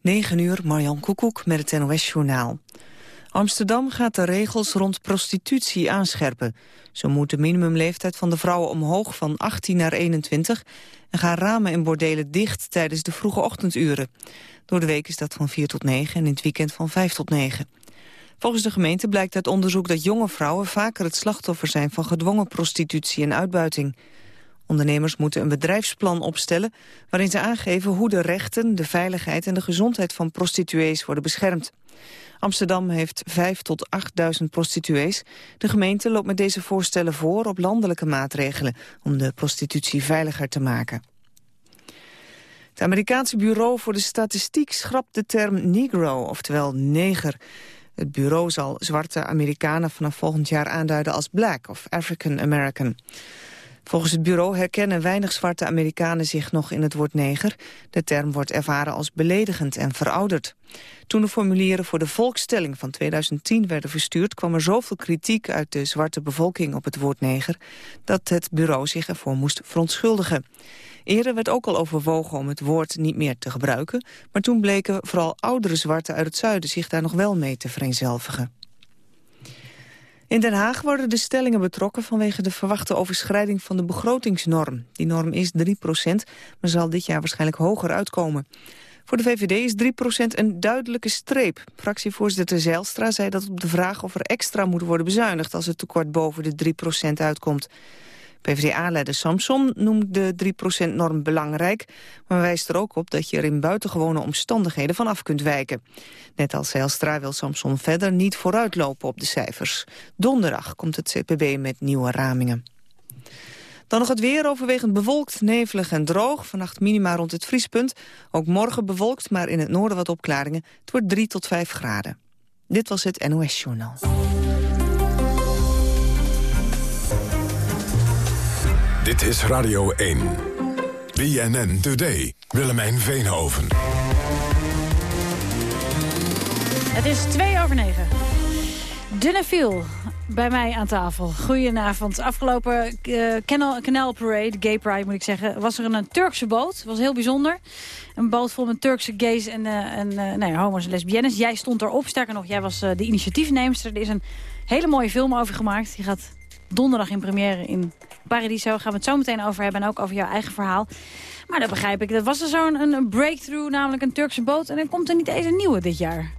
9 uur, Marjan Koekoek met het NOS-journaal. Amsterdam gaat de regels rond prostitutie aanscherpen. Zo moet de minimumleeftijd van de vrouwen omhoog van 18 naar 21... en gaan ramen in bordelen dicht tijdens de vroege ochtenduren. Door de week is dat van 4 tot 9 en in het weekend van 5 tot 9. Volgens de gemeente blijkt uit onderzoek dat jonge vrouwen vaker het slachtoffer zijn van gedwongen prostitutie en uitbuiting. Ondernemers moeten een bedrijfsplan opstellen waarin ze aangeven hoe de rechten, de veiligheid en de gezondheid van prostituees worden beschermd. Amsterdam heeft 5 tot 8.000 prostituees. De gemeente loopt met deze voorstellen voor op landelijke maatregelen om de prostitutie veiliger te maken. Het Amerikaanse Bureau voor de Statistiek schrapt de term negro, oftewel neger. Het bureau zal zwarte Amerikanen vanaf volgend jaar aanduiden als black of African American. Volgens het bureau herkennen weinig zwarte Amerikanen zich nog in het woord neger. De term wordt ervaren als beledigend en verouderd. Toen de formulieren voor de volkstelling van 2010 werden verstuurd... kwam er zoveel kritiek uit de zwarte bevolking op het woord neger... dat het bureau zich ervoor moest verontschuldigen. Eerder werd ook al overwogen om het woord niet meer te gebruiken... maar toen bleken vooral oudere zwarten uit het zuiden zich daar nog wel mee te vereenzelvigen. In Den Haag worden de stellingen betrokken vanwege de verwachte overschrijding van de begrotingsnorm. Die norm is 3% maar zal dit jaar waarschijnlijk hoger uitkomen. Voor de VVD is 3% een duidelijke streep. Fractievoorzitter Zijlstra zei dat op de vraag of er extra moet worden bezuinigd als het tekort boven de 3% uitkomt. PvdA-leider Samson noemt de 3%-norm belangrijk... maar wijst er ook op dat je er in buitengewone omstandigheden van af kunt wijken. Net als Zijlstra wil Samson verder niet vooruitlopen op de cijfers. Donderdag komt het CPB met nieuwe ramingen. Dan nog het weer, overwegend bewolkt, nevelig en droog. Vannacht minima rond het vriespunt. Ook morgen bewolkt, maar in het noorden wat opklaringen. Het wordt 3 tot 5 graden. Dit was het NOS Journaal. Dit is Radio 1. BNN Today. Willemijn Veenhoven. Het is 2 over 9. Dunnefiel bij mij aan tafel. Goedenavond. Afgelopen Canal, Canal Parade, Gay Pride moet ik zeggen, was er een, Turkse boot. Was heel bijzonder. Een boot vol met Turkse gays en, uh, en uh, nou homo's en lesbiennes. Jij stond erop. Sterker nog, jij was de initiatiefneemster. Er is een hele mooie film over gemaakt. Die gaat donderdag in première in Paradiso. Gaan we het zo meteen over hebben en ook over jouw eigen verhaal. Maar dat begrijp ik. Dat was er zo'n een breakthrough, namelijk een Turkse boot. En dan komt er niet eens een nieuwe dit jaar.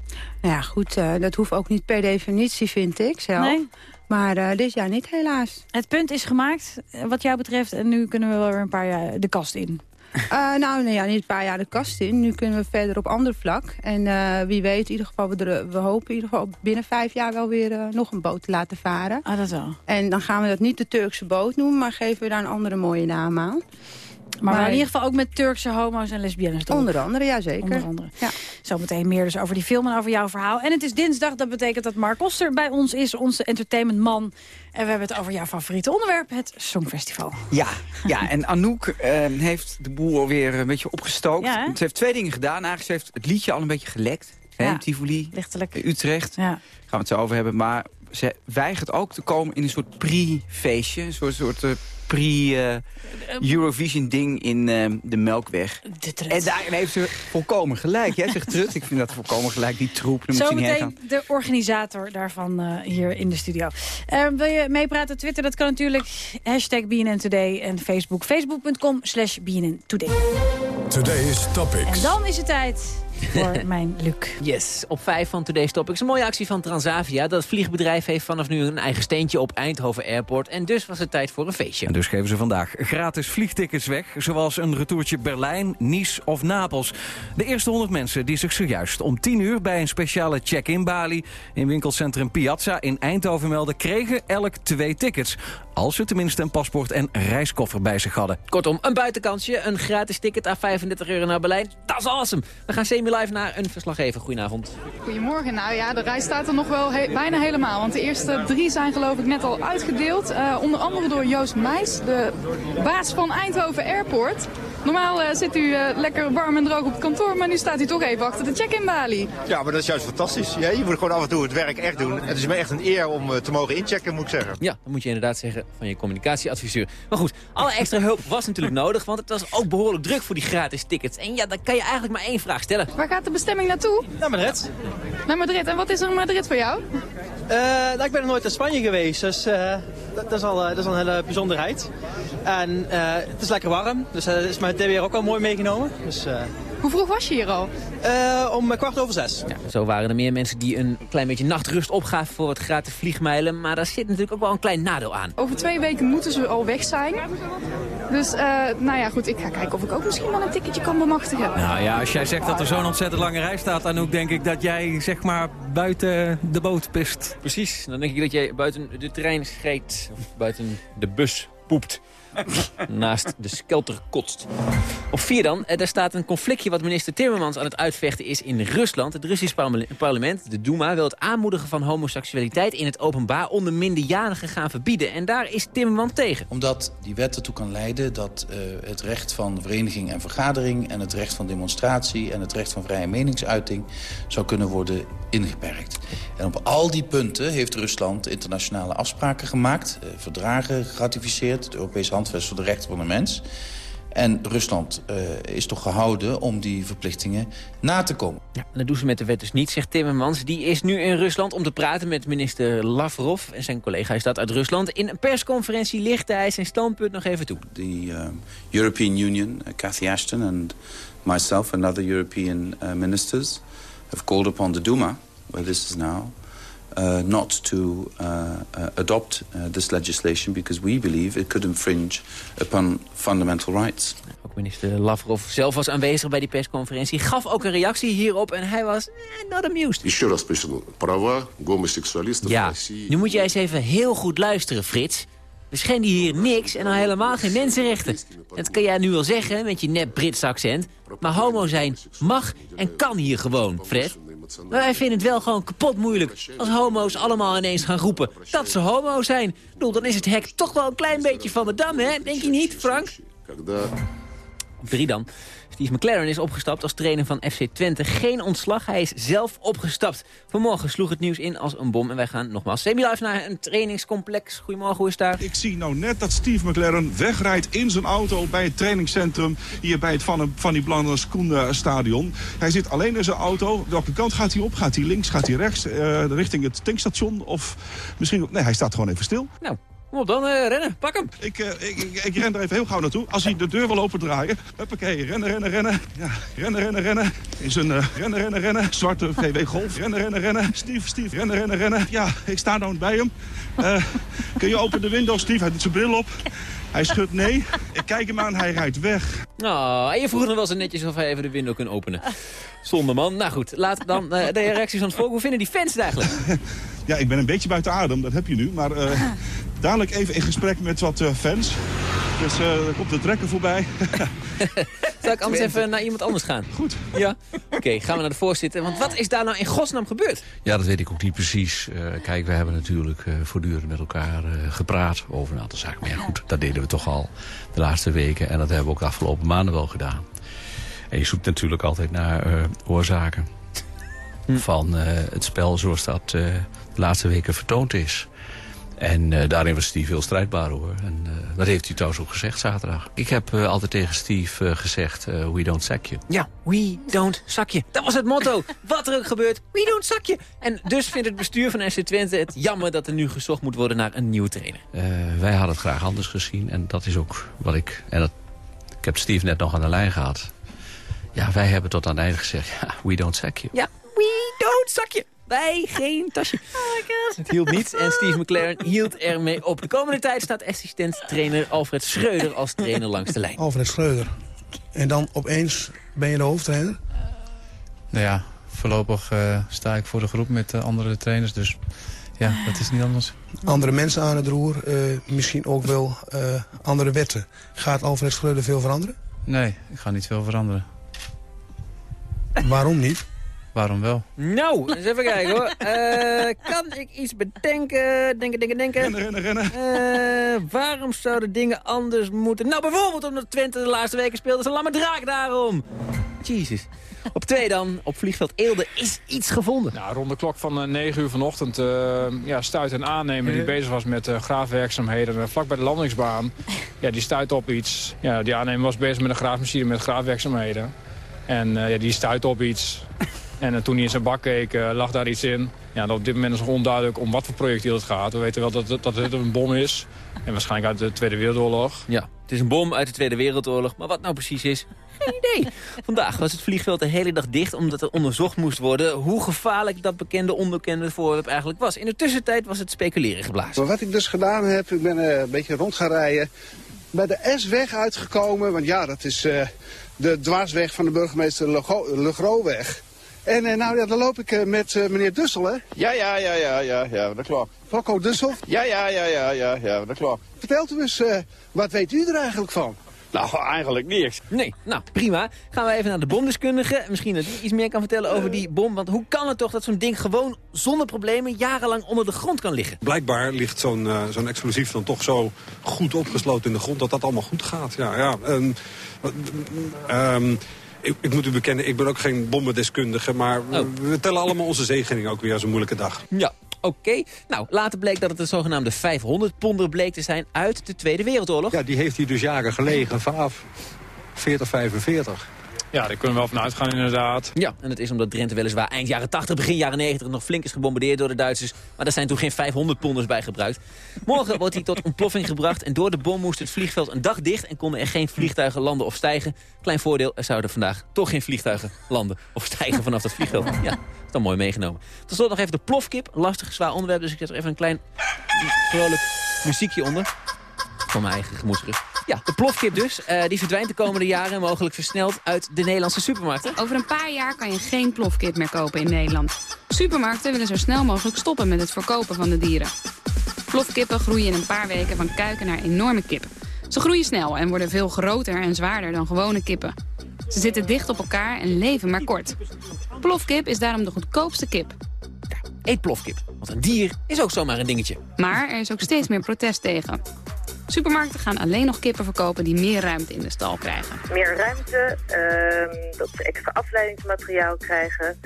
Nou ja, goed, uh, dat hoeft ook niet per definitie, vind ik zelf. Nee? Maar uh, dit jaar niet, helaas. Het punt is gemaakt, eh, wat jou betreft. En nu kunnen we wel weer een paar jaar de kast in. Uh, nou, nou ja, niet een paar jaar de kast in. Nu kunnen we verder op ander vlak. En uh, wie weet, in ieder geval, we, we, hopen in ieder geval binnen vijf jaar wel weer uh, nog een boot te laten varen. Ah, dat wel. En dan gaan we dat niet de Turkse boot noemen, maar geven we daar een andere mooie naam aan. Maar, in ieder geval ook met Turkse homo's en lesbiennes. Onder andere, ja zeker. Onder andere. Ja. Zometeen meer dus over die film en over jouw verhaal. En het is dinsdag, dat betekent dat Mark Oster bij ons is, onze entertainmentman. En we hebben het over jouw favoriete onderwerp, het Songfestival. Ja, ja en Anouk uh, heeft de boel weer een beetje opgestookt. Ja, ze heeft twee dingen gedaan. Eigenlijk ze heeft het liedje al een beetje gelekt. Ja, Tivoli, lichtelijk. Utrecht. Ja. Gaan we het zo over hebben. Maar ze weigert ook te komen in een soort pre-feestje. Een soort, soort uh, pre-Eurovision-ding in uh, de Melkweg. En daarin heeft ze volkomen gelijk. Jij zegt Trut, ik vind dat volkomen gelijk, die troep. Zometeen de organisator daarvan uh, hier in de studio. Uh, wil je meepraten Twitter? Dat kan natuurlijk. Hashtag BNN Today en Facebook. Facebook.com slash BNN Today. Today's Topics. En dan is het tijd voor mijn Luc. Yes, op 5 van Today's Topics. Een mooie actie van Transavia. Dat vliegbedrijf heeft vanaf nu een eigen steentje op Eindhoven Airport. En dus was het tijd voor een feestje. En dus geven ze vandaag gratis vliegtickets weg. Zoals een retourtje Berlijn, Nice of Napels. De eerste 100 mensen die zich zojuist om 10 uur... bij een speciale check-in balie in winkelcentrum Piazza in Eindhoven melden... kregen elk twee tickets. Als ze tenminste een paspoort en reiskoffer bij zich hadden. Kortom, een buitenkansje, een gratis ticket aan 35 euro naar Berlijn. Dat is awesome. We gaan semi live naar een verslaggever. Goedenavond. Goedemorgen. Nou ja, de reis staat er nog wel bijna helemaal. Want de eerste drie zijn geloof ik net al uitgedeeld. Uh, onder andere door Joost Meijs, de baas van Eindhoven Airport. Normaal uh, zit u uh, lekker warm en droog op het kantoor, maar nu staat u toch even achter de check-in balie. Ja, maar dat is juist fantastisch. Ja, je moet gewoon af en toe het werk echt doen. Het is me echt een eer om uh, te mogen inchecken, moet ik zeggen. Ja, dat moet je inderdaad zeggen van je communicatieadviseur. Maar goed, alle extra hulp was natuurlijk nodig, want het was ook behoorlijk druk voor die gratis tickets. En ja, dan kan je eigenlijk maar één vraag stellen. Waar gaat de bestemming naartoe? Naar Madrid. Naar Madrid. En wat is er in Madrid voor jou? nou, ik ben nog nooit in Spanje geweest, dus dat, dat, is al, dat is al een hele bijzonderheid. En het is lekker warm, dus dat is mijn weer ook al mooi meegenomen. Dus, uh... Hoe vroeg was je hier al? Uh, om kwart over zes. Ja, zo waren er meer mensen die een klein beetje nachtrust opgaven voor het gratis vliegmijlen. Maar daar zit natuurlijk ook wel een klein nadeel aan. Over twee weken moeten ze al weg zijn. Dus, uh, nou ja, goed, ik ga kijken of ik ook misschien wel een ticketje kan bemachtigen. Nou ja, als jij zegt dat er zo'n ontzettend lange rij staat... dan ook denk ik dat jij, zeg maar, buiten de boot pist. Precies, dan denk ik dat jij buiten de trein scheet. Of buiten de bus poept. naast de skelter kotst. Op vier dan, er staat een conflictje wat minister Timmermans aan het uitvechten is in Rusland. Het Russisch parlement, de Duma, wil het aanmoedigen van homoseksualiteit in het openbaar onder minderjarigen gaan verbieden. En daar is Timmermans tegen. Omdat die wet ertoe kan leiden dat uh, het recht van vereniging en vergadering en het recht van demonstratie en het recht van vrije meningsuiting zou kunnen worden ingeperkt. En op al die punten heeft Rusland internationale afspraken gemaakt, uh, verdragen geratificeerd, het Europese handvest voor de rechten van de mens. En Rusland uh, is toch gehouden om die verplichtingen na te komen. Ja, dat doen ze met de wet dus niet, zegt Timmermans. Die is nu in Rusland om te praten met minister Lavrov. En zijn collega is dat uit Rusland. In een persconferentie lichtte hij zijn standpunt nog even toe. The uh, European Union, uh, Cathy Ashton and myself and other European uh, ministers... have called upon the Duma, where this is now... Uh, not to uh, uh, adopt this legislation because we believe it could infringe upon fundamental rights. Ook minister Lavrov zelf was aanwezig bij die persconferentie. Gaf ook een reactie hierop en hij was eh, not amused. Ja, nu moet jij eens even heel goed luisteren, Frits. We schenden hier niks en al helemaal geen mensenrechten. Dat kan jij nu wel zeggen met je nep Brits accent. Maar homo zijn mag en kan hier gewoon, Fred. Maar wij vinden het wel gewoon kapot moeilijk als homo's allemaal ineens gaan roepen dat ze homo zijn. Bedoel, dan is het hek toch wel een klein beetje van de dam, hè? Denk je niet, Frank? Drie dan. Steve McLaren is opgestapt als trainer van FC Twente. Geen ontslag, hij is zelf opgestapt. Vanmorgen sloeg het nieuws in als een bom. En wij gaan nogmaals semi-live naar een trainingscomplex. Goedemorgen, hoe is daar? Ik zie nou net dat Steve McLaren wegrijdt in zijn auto bij het trainingscentrum. Hier bij het Van, van die Blanda stadion. Hij zit alleen in zijn auto. Welke kant gaat hij op? Gaat hij links? Gaat hij rechts? Uh, richting het tankstation? Of misschien... Nee, hij staat gewoon even stil. Nou, Kom op dan, uh, rennen. Pak hem. Ik, uh, ik, ik, ik, ren er even heel gauw naartoe. Als hij de deur wil opendraaien. Huppakee, rennen, rennen, rennen. Ja, rennen, rennen, rennen. In zijn uh, rennen, rennen, rennen. Zwarte VW Golf. Rennen, rennen, rennen. Steve, Steve, rennen, rennen, rennen. Ja, ik sta nou bij hem. kun je open de window, Steve? Hij doet zijn bril op. Hij schudt nee. Ik kijk hem aan, hij rijdt weg. Oh, en je vroeg nog wel zo netjes of hij even de window kan openen. Zonder man. Nou goed, laat dan de reacties van het volk. Hoe vinden die fans het eigenlijk? Ja, ik ben een beetje buiten adem, dat heb je nu. Maar dadelijk even in gesprek met wat uh, fans. Dus uh, er komt de trekker voorbij. Zal ik anders even naar iemand anders gaan? Goed. Ja? Oké, gaan we naar de voorzitter. Want wat is daar nou in godsnaam gebeurd? Ja, dat weet ik ook niet precies. Uh, kijk, we hebben natuurlijk voortdurend met elkaar gepraat over een aantal zaken. Maar ja, goed, dat deden we toch al de laatste weken. En dat hebben we ook de afgelopen maanden wel gedaan. En je zoekt natuurlijk altijd naar oorzaken hm. van het spel zoals dat de laatste weken vertoond is. En uh, daarin was Steve heel strijdbaar hoor. En uh, dat heeft hij trouwens ook gezegd zaterdag. Ik heb uh, altijd tegen Steve gezegd, we don't sack you. Ja, we don't sack you. Dat was het motto. Wat er ook gebeurt, we don't sack you. En dus vindt het bestuur van FC Twente het jammer dat er nu gezocht moet worden naar een nieuwe trainer. wij hadden het graag anders gezien. En dat is ook wat ik... En dat, ik heb Steve net nog aan de lijn gehad. Ja, wij hebben tot aan het einde gezegd, ja, we don't sack you. Ja, we don't sack you bij geen tasje. Oh my god. Het hield niet en Steve McLaren hield ermee op. De komende tijd staat assistent-trainer Alfred Schreuder als trainer langs de lijn. Alfred Schreuder. En dan opeens ben je de hoofdtrainer? Nou ja, voorlopig uh, sta ik voor de groep met uh, andere trainers, dus ja, dat is niet anders. Andere mensen aan het roer, uh, misschien ook wel andere wetten. Gaat Alfred Schreuder veel veranderen? Nee, ik ga niet veel veranderen. Waarom niet? Waarom wel? Nou, eens even kijken hoor. Eh, kan ik iets bedenken? Denken, denken, denken. Rennen, rennen, rennen. Eh, waarom zouden dingen anders moeten? Nou, bijvoorbeeld omdat Twente de laatste weken speelde. een lamme draak daarom. Jezus. Op twee dan, op vliegveld Eelde, is iets gevonden. Nou, rond de klok van uh, 9 uur vanochtend uh, ja, stuit een aannemer die bezig was met uh, graafwerkzaamheden vlak bij de landingsbaan. Ja, die stuit op iets. Ja, die aannemer was bezig met een graafmachine met graafwerkzaamheden. En ja, die stuit op iets. En toen hij in zijn bak keek, lag daar iets in. Ja, op dit moment is nog onduidelijk om wat voor projectiel het gaat. We weten wel dat, dat het een bom is. En waarschijnlijk uit de Tweede Wereldoorlog. Ja, het is een bom uit de Tweede Wereldoorlog. Maar wat nou precies is, geen idee. Vandaag was het vliegveld de hele dag dicht omdat er onderzocht moest worden... hoe gevaarlijk dat bekende onbekende voorwerp eigenlijk was. In de tussentijd was het speculeren geblazen. wat ik dus gedaan heb, ik ben uh, een beetje rond gaan rijden... bij de S-weg uitgekomen, want ja, dat is uh, de dwarsweg van de burgemeester Legroweg. En uh, nou ja, dan loop ik met meneer Dussel, hè? Ja, ja, ja, ja, ja, ja, dat klopt. Fokko Dussel? Ja, ja, ja, ja, ja, ja, dat klopt. Vertelt u eens, wat weet u er eigenlijk van? Nou, eigenlijk niks. Nee, nou prima. Gaan we even naar de bomdeskundige. Misschien dat hij iets meer kan vertellen over die bom. Want hoe kan het toch dat zo'n ding gewoon zonder problemen jarenlang onder de grond kan liggen? Blijkbaar ligt zo'n uh, zo'n explosief dan toch zo goed opgesloten in de grond dat dat allemaal goed gaat. Ja, ja. Um, um, ik, ik, moet u bekennen, ik ben ook geen bommendeskundige... maar oh. we tellen allemaal onze zegening ook weer als een moeilijke dag. Ja, Oké. Nou, later bleek dat het de zogenaamde 500 ponder bleek te zijn uit de Tweede Wereldoorlog. Ja, die heeft hij dus jaren gelegen vanaf 40, 45. Ja, daar kunnen we wel van uitgaan inderdaad. Ja, en het is omdat Drenthe weliswaar eind jaren 80, begin jaren 90... nog flink is gebombardeerd door de Duitsers. Maar daar zijn toen geen 500 ponders bij gebruikt. Morgen wordt hij tot ontploffing gebracht... en door de bom moest het vliegveld een dag dicht... en konden er geen vliegtuigen landen of stijgen. Klein voordeel, er zouden vandaag toch geen vliegtuigen landen of stijgen vanaf dat vliegveld. Ja, is dan mooi meegenomen. Tot slot nog even de plofkip. Lastig, zwaar onderwerp, dus ik zet er even een klein vrolijk muziekje onder. Voor mijn eigen gemoedsrust. Ja, de plofkip dus. Uh, die verdwijnt de komende jaren mogelijk versneld uit de Nederlandse supermarkten. Over een paar jaar kan je geen plofkip meer kopen in Nederland. Supermarkten willen zo snel mogelijk stoppen met het verkopen van de dieren. Plofkippen groeien in een paar weken van kuiken naar enorme kippen. Ze groeien snel en worden veel groter en zwaarder dan gewone kippen. Ze zitten dicht op elkaar en leven maar kort. Plofkip is daarom de goedkoopste kip. eet plofkip, want een dier is ook zomaar een dingetje. Maar er is ook steeds meer protest tegen. Supermarkten gaan alleen nog kippen verkopen die meer ruimte in de stal krijgen. Meer ruimte, uh, dat ze extra afleidingsmateriaal krijgen.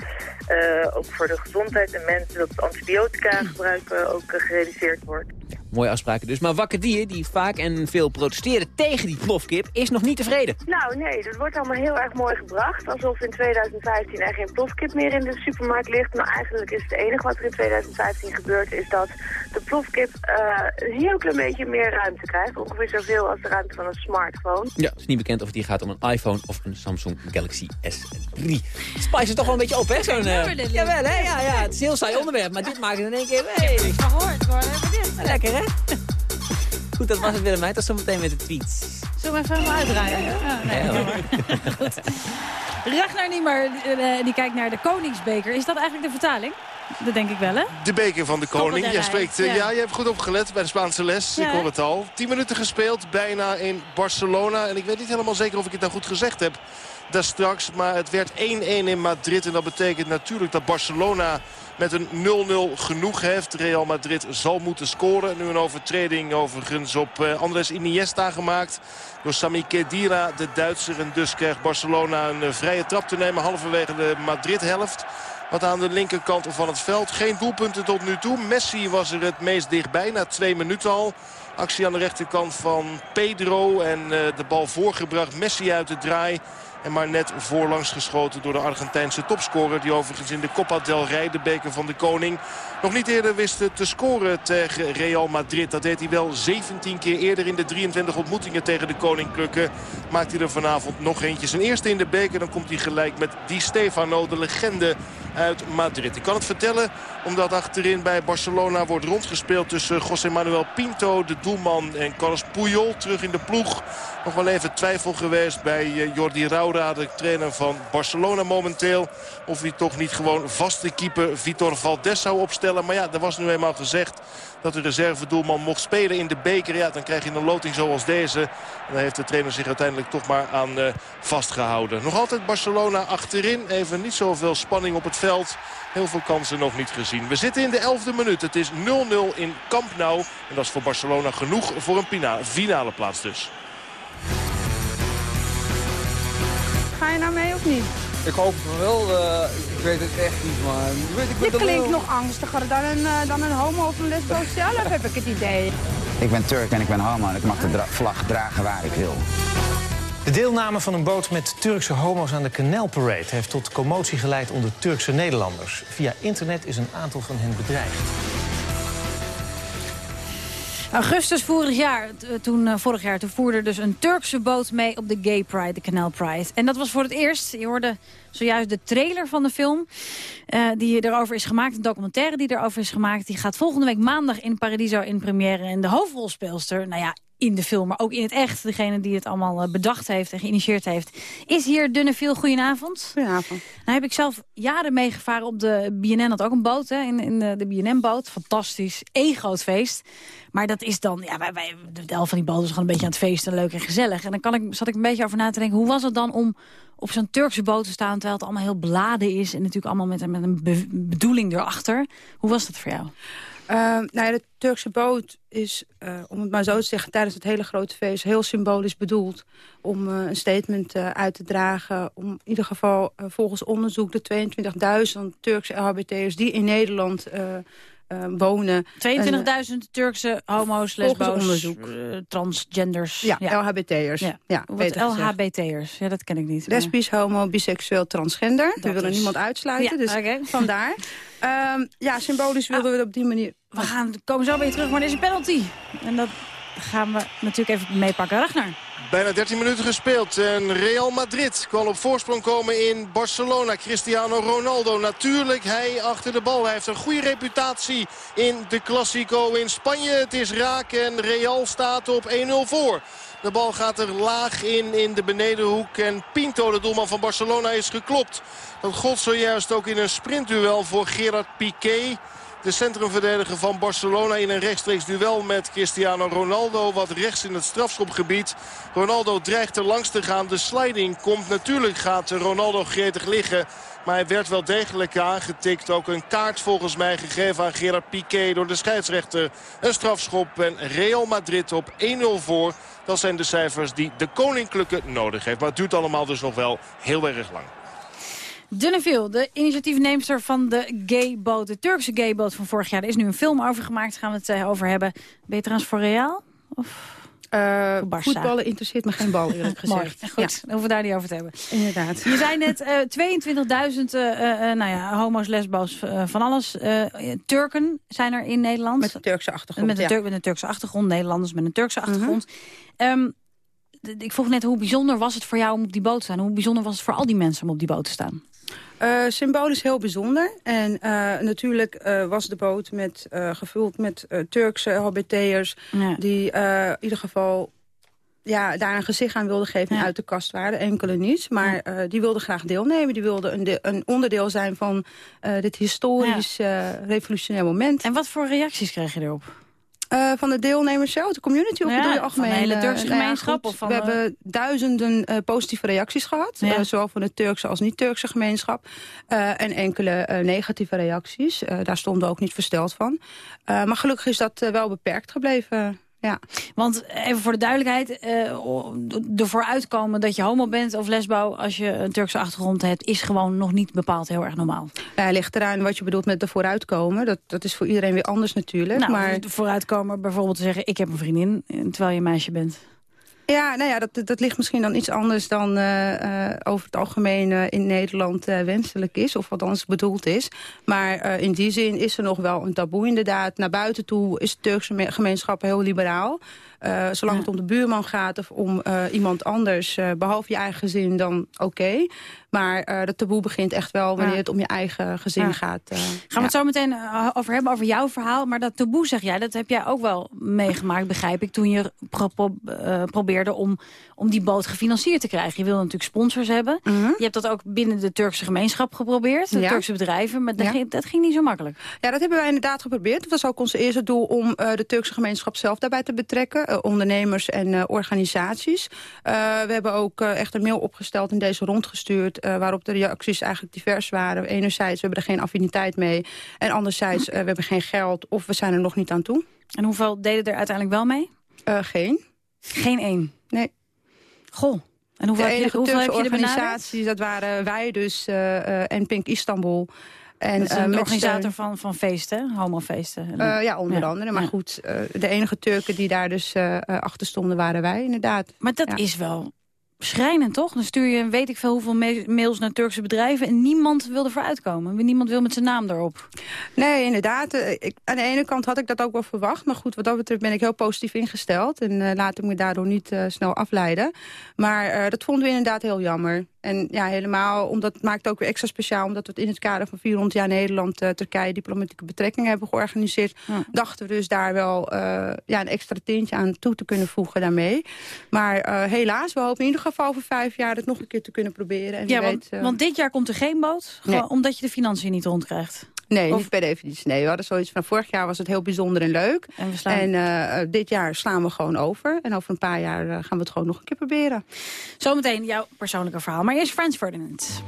Uh, ook voor de gezondheid en mensen dat antibiotica gebruiken ook uh, gereduceerd wordt. Mooie afspraken dus. Maar Wakker Dier, die vaak en veel protesteerde tegen die plofkip, is nog niet tevreden. Nou nee, dat wordt allemaal heel erg mooi gebracht. Alsof in 2015 er geen plofkip meer in de supermarkt ligt. Maar eigenlijk is het enige wat er in 2015 gebeurt is dat de plofkip een heel klein beetje meer ruimte krijgt. Ongeveer zoveel als de ruimte van een smartphone. Ja, het is niet bekend of het hier gaat om een iPhone of een Samsung Galaxy S3. Spice het toch wel een beetje op, hè? Zo'n, uh... Jawel, hè? Ja, ja, het is een heel saai onderwerp, maar dit maakt het in één keer... Hey. Ik gehoord, hoor. dit. Lekker, hè? Goed, dat was het Willemijn. Tot zometeen met de tweets. Zullen we even helemaal uitdraaien? Ja, nee, ja, Goed. Ragnar Niemer, uh, die kijkt naar de Koningsbeker. Is dat eigenlijk de vertaling? Dat denk ik wel, hè? De beker van de koning. Jij spreekt, ja. ja, je hebt goed opgelet bij de Spaanse les. ik hoor het al. 10 minuten gespeeld, bijna in Barcelona. En ik weet niet helemaal zeker of ik het nou goed gezegd heb daar straks. Maar het werd 1-1 in Madrid. En dat betekent natuurlijk dat Barcelona met een 0-0 genoeg heeft. Real Madrid zal moeten scoren. Nu een overtreding overigens op uh, Andres Iniesta gemaakt. Door Sami Khedira, de Duitser. En dus krijgt Barcelona een uh, vrije trap te nemen halverwege de Madrid-helft. Wat aan de linkerkant van het veld. Geen doelpunten tot nu toe. Messi was er het meest dichtbij na twee minuten al. Actie aan de rechterkant van Pedro. En uh, de bal voorgebracht. Messi uit de draai. En maar net voorlangs geschoten door de Argentijnse topscorer. Die overigens in de Copa del Rey, de beker van de koning... nog niet eerder wist te scoren tegen Real Madrid. Dat deed hij wel 17 keer eerder in de 23 ontmoetingen tegen de Koninklijke. Maakt hij er vanavond nog eentje. Zijn eerste in de beker. Dan komt hij gelijk met Di Stefano, de legende uit Madrid. Ik kan het vertellen omdat achterin bij Barcelona wordt rondgespeeld tussen José Manuel Pinto, de doelman, en Carlos Puyol terug in de ploeg. Nog wel even twijfel geweest bij eh, Jordi De trainer van Barcelona momenteel. Of hij toch niet gewoon vaste keeper Vitor Valdes zou opstellen. Maar ja, er was nu eenmaal gezegd dat de reservedoelman mocht spelen in de beker. Ja, dan krijg je een loting zoals deze. En daar heeft de trainer zich uiteindelijk toch maar aan uh, vastgehouden. Nog altijd Barcelona achterin. Even niet zoveel spanning op het veld. Heel veel kansen nog niet gezien. We zitten in de elfde minuut. Het is 0-0 in Camp Nou. En dat is voor Barcelona genoeg voor een finale plaats dus. Ga je nou mee of niet? Ik hoop het wel. Uh, ik weet het echt niet, maar... Je, weet, ik je klinkt nog angstiger dan een, uh, dan een homo of een lesbo zelf, heb ik het idee. Ik ben Turk en ik ben homo en ik mag de vlag dragen waar ik wil. De deelname van een boot met Turkse homo's aan de Canal Parade... heeft tot commotie geleid onder Turkse Nederlanders. Via internet is een aantal van hen bedreigd. Augustus vorig jaar, toen, uh, vorig jaar, toen voerde dus een Turkse boot mee op de Gay Pride, de Canal Pride. En dat was voor het eerst, je hoorde zojuist de trailer van de film uh, die erover is gemaakt. Een documentaire die erover is gemaakt. Die gaat volgende week maandag in Paradiso in première. En de hoofdrolspeelster, nou ja, in de film, maar ook in het echt. Degene die het allemaal eh, bedacht heeft en geïnitieerd heeft. Is hier Dunneviel. Goedenavond. Goedenavond. Nou heb ik zelf jaren meegevaren op de BNN. Had ook een boot, hè, in, in de, de BNN-boot. Fantastisch. Eén groot feest. Maar dat is dan, ja, wij, wij, de helft van die boten is gewoon een beetje aan het feesten. Leuk en gezellig. En dan kan ik, zat ik een beetje over na te denken. Hoe was het dan om op zo'n Turkse boot te staan... terwijl het allemaal heel beladen is... en natuurlijk allemaal met, met een bedoeling erachter. Hoe was dat voor jou? Uh, nou ja, de Turkse boot is, uh, om het maar zo te zeggen... tijdens het hele grote feest heel symbolisch bedoeld... om uh, een statement uit te dragen. Om in ieder geval volgens onderzoek de 22.000 Turkse LHBT'ers... die in Nederland wonen. 22.000 Turkse homo's, lesbo's, uh, transgenders. Ja, ja. LHBT'ers. Ja. Ja, Wat LHBT'ers? Ja, dat ken ik niet. Lesbisch, homo, biseksueel, transgender. Dat we willen is... niemand uitsluiten, ja, dus okay. vandaar. Um, ja, symbolisch wilden we het op die manier... We gaan, komen zo weer terug, maar er is een penalty. En dat gaan we natuurlijk even meepakken. Ragnar. Bijna 13 minuten gespeeld en Real Madrid kan op voorsprong komen in Barcelona. Cristiano Ronaldo natuurlijk, hij achter de bal. Hij heeft een goede reputatie in de Classico in Spanje. Het is raak en Real staat op 1-0 voor. De bal gaat er laag in in de benedenhoek. En Pinto, de doelman van Barcelona, is geklopt. Dat god zojuist ook in een sprintduel voor Gerard Piqué. De centrumverdediger van Barcelona in een rechtstreeks duel met Cristiano Ronaldo. Wat rechts in het strafschopgebied. Ronaldo dreigt er langs te gaan. De sliding komt natuurlijk, gaat Ronaldo gretig liggen. Maar hij werd wel degelijk aangetikt. Ook een kaart volgens mij gegeven aan Gerard Piqué door de scheidsrechter. Een strafschop en Real Madrid op 1-0 voor. Dat zijn de cijfers die de Koninklijke nodig heeft. Maar het duurt allemaal dus nog wel heel erg lang. Dunneville, de initiatiefneemster van de gayboot, de Turkse gayboot van vorig jaar. Er is nu een film over gemaakt, daar gaan we het uh, over hebben. Trouwens voor Real? Of... Uh, voetballen interesseert me geen bal, eerlijk gezegd. Mooi, goed, dan hoeven we daar niet over te hebben. Inderdaad. Je zei net uh, 22.000 nou ja, homo's, lesbo's, van alles. Turken zijn er in Nederland. Met een Turkse achtergrond, met een, Turk, met een Turkse achtergrond, Nederlanders met een Turkse achtergrond. Mm -hmm. um, ik vroeg net, hoe bijzonder was het voor jou om op die boot te staan? Hoe bijzonder was het voor al die mensen om op die boot te staan? Uh, symbolisch heel bijzonder. En uh, natuurlijk uh, was de boot met, gevuld met Turkse LHBT'ers... Ja. die in ieder geval ja, daar een gezicht aan wilden geven en uit de kast waren. Enkele niet. Maar ja. die wilden graag deelnemen. Die wilden een, een onderdeel zijn van dit historisch revolutionair moment. En wat voor reacties kreeg je erop? Uh, van de deelnemers zelf, de community of ja, bedoel je algemeen? Van de hele Turkse gemeenschap? of van we hebben duizenden uh, positieve reacties gehad. Ja. Uh, zowel van de Turkse als niet-Turkse gemeenschap. en enkele negatieve reacties. daar stonden we ook niet versteld van. maar gelukkig is dat wel beperkt gebleven. Ja. Want even voor de duidelijkheid, uh, ervoor uitkomen dat je homo bent of lesbo... als je een Turkse achtergrond hebt, is gewoon nog niet bepaald heel erg normaal. Ja, ligt eraan wat je bedoelt met de vooruitkomen. Dat, dat is voor iedereen weer anders natuurlijk. Nou, maar... vooruitkomen bijvoorbeeld te zeggen, ik heb een vriendin... terwijl je een meisje bent. Ja, nou ja, dat, dat ligt misschien dan iets anders dan uh, uh, over het algemeen uh, in Nederland wenselijk is. Of wat anders bedoeld is. Maar in die zin is er nog wel een taboe inderdaad. Naar buiten toe is de Turkse gemeenschap heel liberaal. Uh, zolang het om de buurman gaat of om uh, iemand anders, uh, behalve je eigen gezin, dan oké. Okay. Maar dat taboe begint echt wel wanneer ja. het om je eigen gezin ja. gaat. Gaan we het zo meteen over hebben, over jouw verhaal. Maar dat taboe, zeg jij, dat heb jij ook wel meegemaakt, begrijp ik... toen je pro probeerde om, om die boot gefinancierd te krijgen. Je wilde natuurlijk sponsors hebben. Mm -hmm. Je hebt dat ook binnen de Turkse gemeenschap geprobeerd. De Turkse bedrijven, maar dat, ging, dat ging niet zo makkelijk. Ja, dat hebben wij inderdaad geprobeerd. Het was ook ons eerste doel om de Turkse gemeenschap zelf daarbij te betrekken ondernemers en organisaties. we hebben ook echt een mail opgesteld en deze rondgestuurd... waarop de reacties eigenlijk divers waren. Enerzijds, we hebben er geen affiniteit mee. En anderzijds, we hebben geen geld of we zijn er nog niet aan toe. En hoeveel deden er uiteindelijk wel mee? geen. Geen één? Nee. Goh. En hoeveel de heb je, hoeveel heb je organisaties, dat waren wij dus en Pink Istanbul... En, dat is een organisator van, van feesten, homofeesten. Uh, ja, onder andere. Maar goed, uh, de enige Turken die daar dus achter stonden waren wij inderdaad. Maar dat ja. is wel schrijnend, toch? Dan stuur je weet ik veel hoeveel mails naar Turkse bedrijven... en niemand wil ervoor uitkomen. Niemand wil met zijn naam erop. Nee, inderdaad. Ik, aan de ene kant had ik dat ook wel verwacht. Maar goed, wat dat betreft ben ik heel positief ingesteld. En uh, laat ik me daardoor niet uh, snel afleiden. Maar uh, dat vonden we inderdaad heel jammer. En ja, helemaal, omdat het maakt ook weer extra speciaal... omdat we het in het kader van 400 jaar Nederland-Turkije... diplomatieke betrekkingen hebben georganiseerd... Ja. dachten we dus daar wel ja, een extra tintje aan toe te kunnen voegen daarmee. Maar helaas, we hopen in ieder geval over vijf jaar... het nog een keer te kunnen proberen. En ja, want, weet, want, dit jaar komt er geen boot, nee. omdat je de financiën niet rondkrijgt. Nee, of... niet per definitie. Nee, we hadden zoiets van vorig jaar was het heel bijzonder en leuk. En, we slaan... en uh, dit jaar slaan we gewoon over. En over een paar jaar uh, gaan we het gewoon nog een keer proberen. Zometeen jouw persoonlijke verhaal. Maar eerst Frans Ferdinand.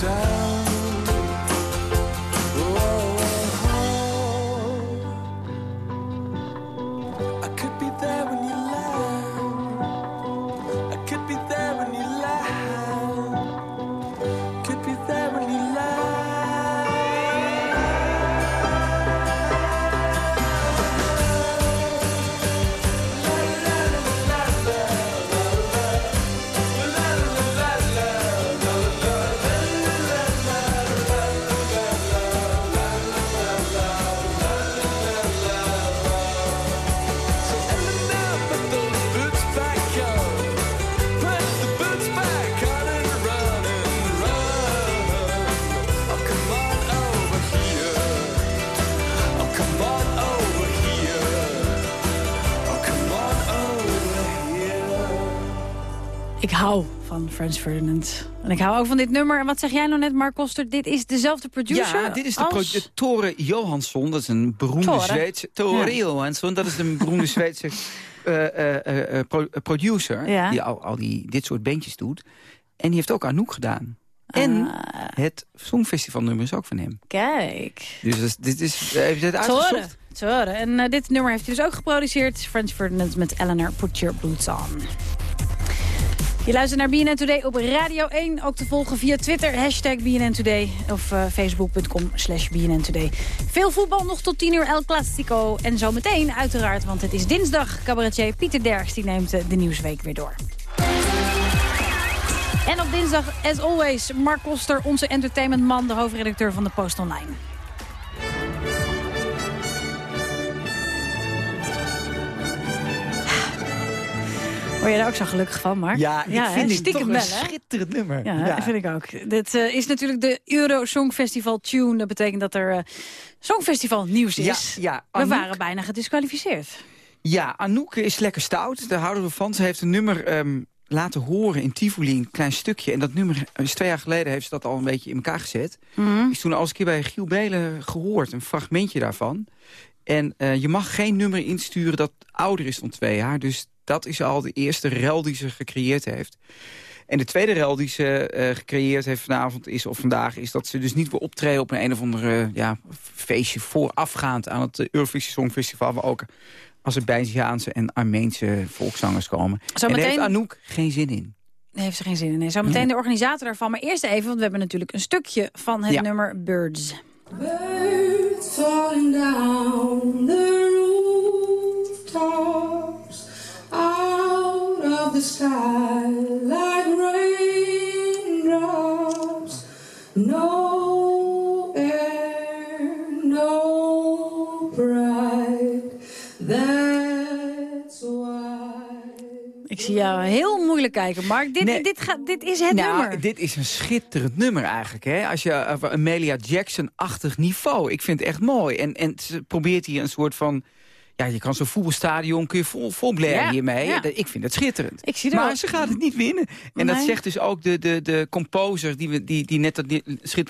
Ik hou van Frans Ferdinand. En ik hou ook van dit nummer. En wat zeg jij nou net, Mark Koster? Dit is dezelfde producer Ja, dit is de, als... pro Tore Johansson. Dat is een beroemde Tore. Zweedse... Tore Ja. Johansson. Dat is een beroemde Zweedse eh, eh, eh, pro- producer. Ja. Die al, al die, dit soort bandjes doet. En die heeft ook Anouk gedaan. En Ah. het Songfestivalnummer is ook van hem. Kijk. Dus is- dit is... Heeft het uitgezocht. En dit nummer heeft hij dus ook geproduceerd. Frans Ferdinand met Eleanor Put Your Boots On. Je luistert naar BNN Today op Radio 1. Ook te volgen via Twitter, hashtag BNN Today. Of eh, facebook.com slash BNN Today. Veel voetbal nog tot 10 uur El Clasico. En zometeen uiteraard, want het is dinsdag. Cabaretier Pieter Derks die neemt eh, de Nieuwsweek weer door. En op dinsdag, as always, Mark Koster, onze entertainmentman... de hoofdredacteur van de Post Online. Word je daar ook zo gelukkig van, Mark? Ja, ik vind Stiekem toch een schitterend nummer. Ja, Ja. dat vind ik ook. Dit eh, is natuurlijk de Euro Songfestival tune. Dat betekent dat er eh, Songfestival nieuws is. Ja, We waren bijna gedisqualificeerd. Ja, Anouk is lekker stout. Daar houden we van. Ze heeft een nummer ehm, laten horen in Tivoli, een klein stukje. En dat nummer is twee jaar geleden heeft ze dat al een beetje in elkaar gezet. Mhm. Is toen al eens een keer bij Giel Belen gehoord, een fragmentje daarvan. En eh, je mag geen nummer insturen dat ouder is dan twee jaar. Dus dat is al de eerste rel die ze gecreëerd heeft. En de tweede rel die ze eh, gecreëerd heeft vanavond is, of vandaag... is dat ze dus niet wil optreden op een een of andere ja, feestje voorafgaand... aan het Eurovisie Songfestival, waar ook Azerbeidzjaanse en Armeense volkszangers komen. En Zometeen- daar heeft Anouk geen zin in. Daar heeft ze geen zin in. Nee. Zometeen de organisator daarvan. Maar eerst even, want we hebben natuurlijk een stukje van het Ja. nummer Birds. Birds falling down the the sky like raindrops. No air, no pride. That's why. Ik zie jou heel moeilijk kijken, Mark. Dit, Nee. dit, gaat, dit is het nou, nummer. dit is een schitterend nummer eigenlijk. Hè? Als je uh, Amelia Jackson-achtig niveau. Ik vind het echt mooi. En, en ze probeert hier een soort van... Ja, je kan zo'n voetbalstadion kun je vol, vol Ja, hiermee. ja. Ik vind het schitterend. Ik zie maar wel- ze gaat het niet winnen. En dat zegt dus ook de, de, de composer... die, we- die, die net dat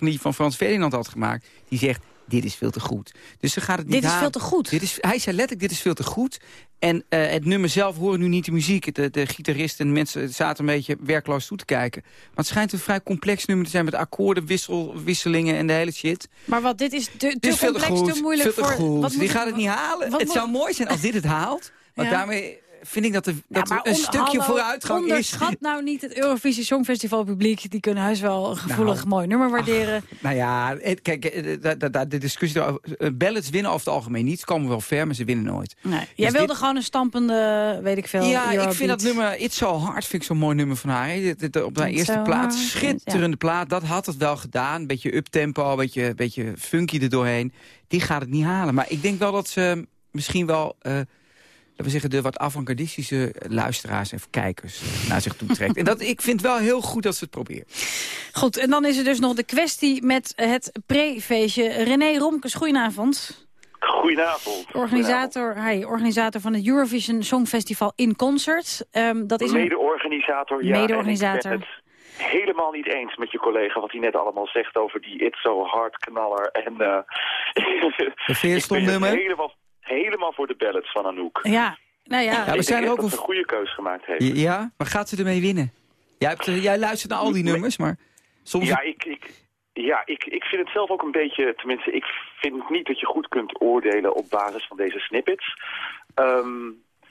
liedje van Frans Ferdinand had gemaakt. Die zegt, dit is veel te goed. Dus ze gaat het niet Dit is veel te goed? Dit is, hij zei letterlijk, dit is veel te goed. En eh, het nummer zelf horen nu niet de muziek. De, de gitaristen en mensen zaten een beetje werkloos toe te kijken. Maar het schijnt een vrij complex nummer te zijn... met akkoorden, wissel, wisselingen en de hele shit. Maar wat, dit is te, te Dit is veel te complex, goed. te moeilijk veel te voor... goed. Wat Die gaat het niet halen. Het zou mooi zijn als dit het haalt. Want Ja. daarmee vind ik dat, er, dat er een stukje vooruitgang is. onderschat nou niet het Eurovisie Songfestival publiek. Die kunnen heus wel een gevoelig Nou, mooi nummer waarderen. Nou ja, kijk, eh, da- de discussie... daarover- eh, Ballads winnen over het algemeen niet. Ze komen wel ver, maar ze winnen nooit. nee. Jij Dus wilde dit- gewoon een stampende, weet ik veel, Ja, ik vind dat nummer It's So Hard vind ik zo'n mooi nummer van haar. Op haar eerste So plaat, Hard, schitterende plaat. Dat had het wel gedaan. Een beetje uptempo, een beetje, beetje funky erdoorheen. Die gaat het niet halen. Maar ik denk wel dat ze misschien wel... eh, we zeggen, de wat avant-gardistische luisteraars en kijkers naar zich toe trekt. en dat, ik vind wel heel goed dat ze het probeert. Goed, en dan is er dus nog de kwestie met het pre-feestje. René Romkes, goedenavond. Goedenavond. Organisator, hi, organisator van het Eurovision Songfestival in Concert. Ehm, dat is een Mede-organisator, ja. Mede-organisator. En ik ben het helemaal niet eens met je collega wat hij net allemaal zegt over die It's So Hard knaller. En, eh vind je het stom ik ben nummer? Helemaal, helemaal voor de ballads van Anouk. Ja, nou ja. Ja, we zijn er ook een- ze een goede keus gemaakt heeft. Ja, maar gaat ze ermee winnen? Jij, hebt, eh, jij luistert naar al die nummers, maar soms... Ja, ik, ik, ja ik, ik vind het zelf ook een beetje... Tenminste, ik vind niet dat je goed kunt oordelen op basis van deze snippets. Ehm,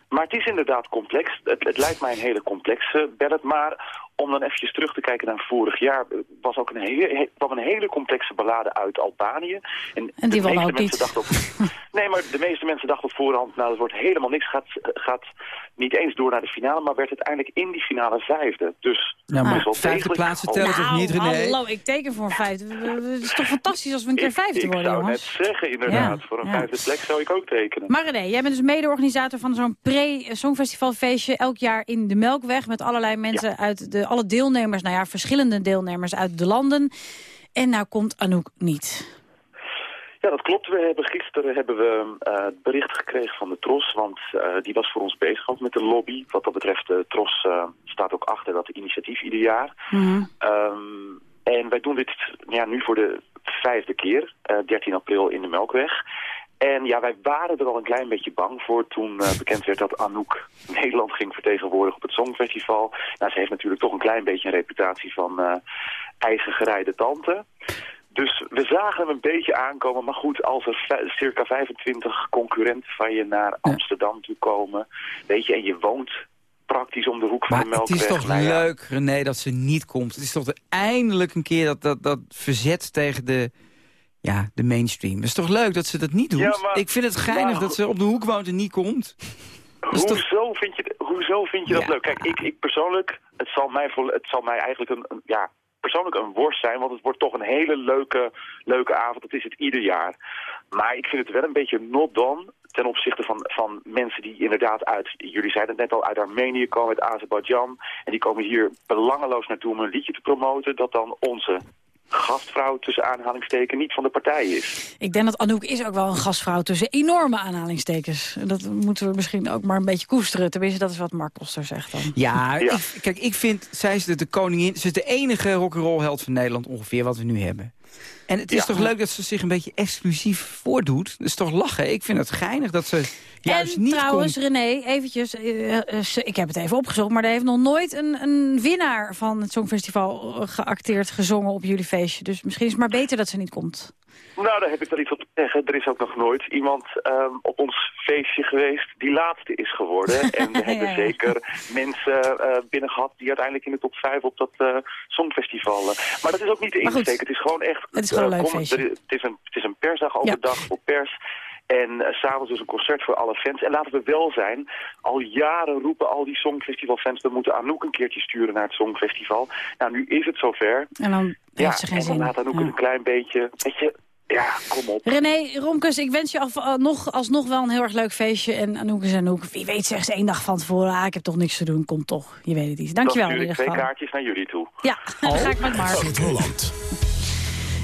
maar het is inderdaad complex. Het, het lijkt mij een hele complexe ballad. Maar om dan eventjes terug te kijken naar vorig jaar... eh, was ook een, hele, he- kwam een hele complexe ballade uit Albanië. En, En die de won meeste ook mensen niet. dachten op, Nee, maar de meeste mensen dachten op voorhand... nou, dat wordt helemaal niks. Gaat, gaat niet eens door naar de finale... maar werd uiteindelijk in die finale vijfde. Dus Ja, maar vijfde plaatsen tellen toch niet, René? hallo, ik teken voor een vijfde. Het is toch fantastisch als we een keer vijfde ik worden, zou jongens. net zeggen, inderdaad. Ja, voor een ja. vijfde plek zou ik ook tekenen. Maar René, jij bent dus mede-organisator van zo'n pre-songfestivalfeestje... elk jaar in de Melkweg met allerlei mensen uit de... alle deelnemers, nou ja, verschillende deelnemers uit de landen. En nou komt Anouk niet. Ja, dat klopt. We hebben gisteren hebben we eh, het bericht gekregen van de TROS, want eh, die was voor ons bezig ook met de lobby. Wat dat betreft, de TROS eh, staat ook achter dat initiatief ieder jaar. Ehm, en wij doen dit ja, nu voor de vijfde keer, eh 13 april in de Melkweg. En ja, wij waren er al een klein beetje bang voor toen eh, bekend werd dat Anouk Nederland ging vertegenwoordigen op het Songfestival. Nou, ze heeft natuurlijk toch een klein beetje een reputatie van eh eigen gerijde tante. Dus we zagen hem een beetje aankomen. Maar goed, als er circa 25 concurrenten van je naar Amsterdam toe komen... weet je, en je woont praktisch om de hoek van de Maar het Melkweg... is toch nou ja, leuk, René, dat ze niet komt. Het is toch de- eindelijk een keer dat, dat, dat verzet tegen de, ja, de mainstream. Het is toch leuk dat ze dat niet doet? Ja, maar- ik vind het geinig maar- dat ze op de hoek woont en niet komt. toch- Hoezo vind je, hoezo vind je dat leuk? Kijk, ik, ik persoonlijk, het zal mij, het zal mij eigenlijk een, een- ja, persoonlijk een worst zijn, want het wordt toch een hele leuke, leuke avond. Dat is het ieder jaar. Maar ik vind het wel een beetje not done ten opzichte van, van mensen die inderdaad uit, jullie zeiden het net al, uit Armenië komen, uit Azerbeidzjan. En die komen hier belangeloos naartoe om een liedje te promoten dat dan onze gastvrouw tussen aanhalingstekens niet van de partij is. Ik denk dat Anouk is ook wel een gastvrouw tussen enorme aanhalingstekens. Dat moeten we misschien ook maar een beetje koesteren. Tenminste, dat is wat Mark Koster zegt dan. Ja, Ik, kijk, ik vind, zij is de, de koningin, ze is de enige rock'n'roll held van Nederland ongeveer wat we nu hebben. En het is toch leuk dat ze zich een beetje exclusief voordoet. Dat is toch lachen? Ik vind het geinig dat ze juist en niet trouwens, komt. René, eventjes, eh, eh, ik heb het even opgezocht... maar er heeft nog nooit een, een winnaar van het Songfestival eh, geacteerd, gezongen op jullie feestje. Dus misschien is het maar beter dat ze niet komt. Nou, daar heb ik wel iets op te zeggen. Er is ook nog nooit iemand ehm, op ons feestje geweest die laatste is geworden. En we hebben ja. zeker mensen eh, binnen gehad die uiteindelijk in de top 5 op dat eh, songfestival. eh, maar dat is ook niet de insteek. Het is gewoon echt... het is gewoon een leuk kom- feestje. er- Het is, een, het is een persdag overdag voor pers. En eh, s'avonds dus een concert voor alle fans. En laten we wel zijn, al jaren roepen al die Songfestivalfans... we moeten Anouk een keertje sturen naar het Songfestival. Nou, nu is het zover. En dan Ja, heeft ze geen en dan zin. laat Anouk Ja. een klein beetje... Weet je, ja, kom op. René, Romkes, ik wens je af, eh, nog, alsnog wel een heel erg leuk feestje. En Anouk is Anouk. Wie weet zegt ze één dag van tevoren... Ah, ik heb toch niks te doen, kom toch. Je weet het niet. Dankjewel Dan in ieder twee geval. kaartjes naar jullie toe. Ja, dan ga ik met Mark. Exit Holland.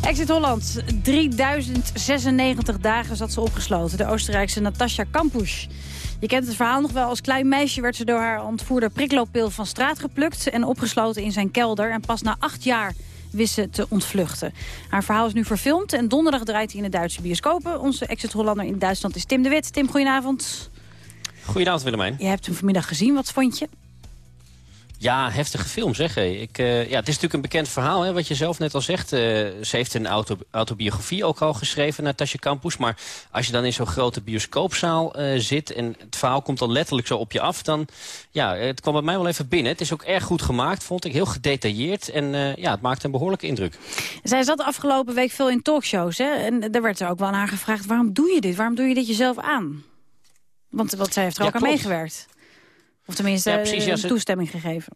Exit Holland. 3096 dagen zat ze opgesloten. De Oostenrijkse Natasja Kampusch. Je kent het verhaal nog wel. Als klein meisje werd ze door haar ontvoerder priklooppil van straat geplukt... en opgesloten in zijn kelder. En pas na acht jaar wist ze te ontvluchten. Haar verhaal is nu verfilmd en donderdag draait hij in de Duitse bioscopen. Onze Exit Hollander in Duitsland is Tim de Wit. Tim, goedenavond. Goedenavond Willemijn. Je hebt hem vanmiddag gezien. Wat vond je? Ja, heftige film zeg. Ik, eh, ja, het is natuurlijk een bekend verhaal, hè, wat je zelf net al zegt. Eh, ze heeft een auto, autobiografie ook al geschreven, Natasja Campus. Maar als je dan in zo'n grote bioscoopzaal eh, zit... en het verhaal komt dan letterlijk zo op je af... dan ja, het kwam bij mij wel even binnen. Het is ook erg goed gemaakt, vond ik. Heel gedetailleerd. En ja, het maakte een behoorlijke indruk. Zij zat de afgelopen week veel in talkshows. Hè? En daar werd er ook wel aan haar gevraagd... waarom doe je dit? Waarom doe je dit jezelf aan? Want, want zij heeft er Ja, ook aan meegewerkt. Of tenminste Ja, precies, eh, ja, ze- toestemming gegeven.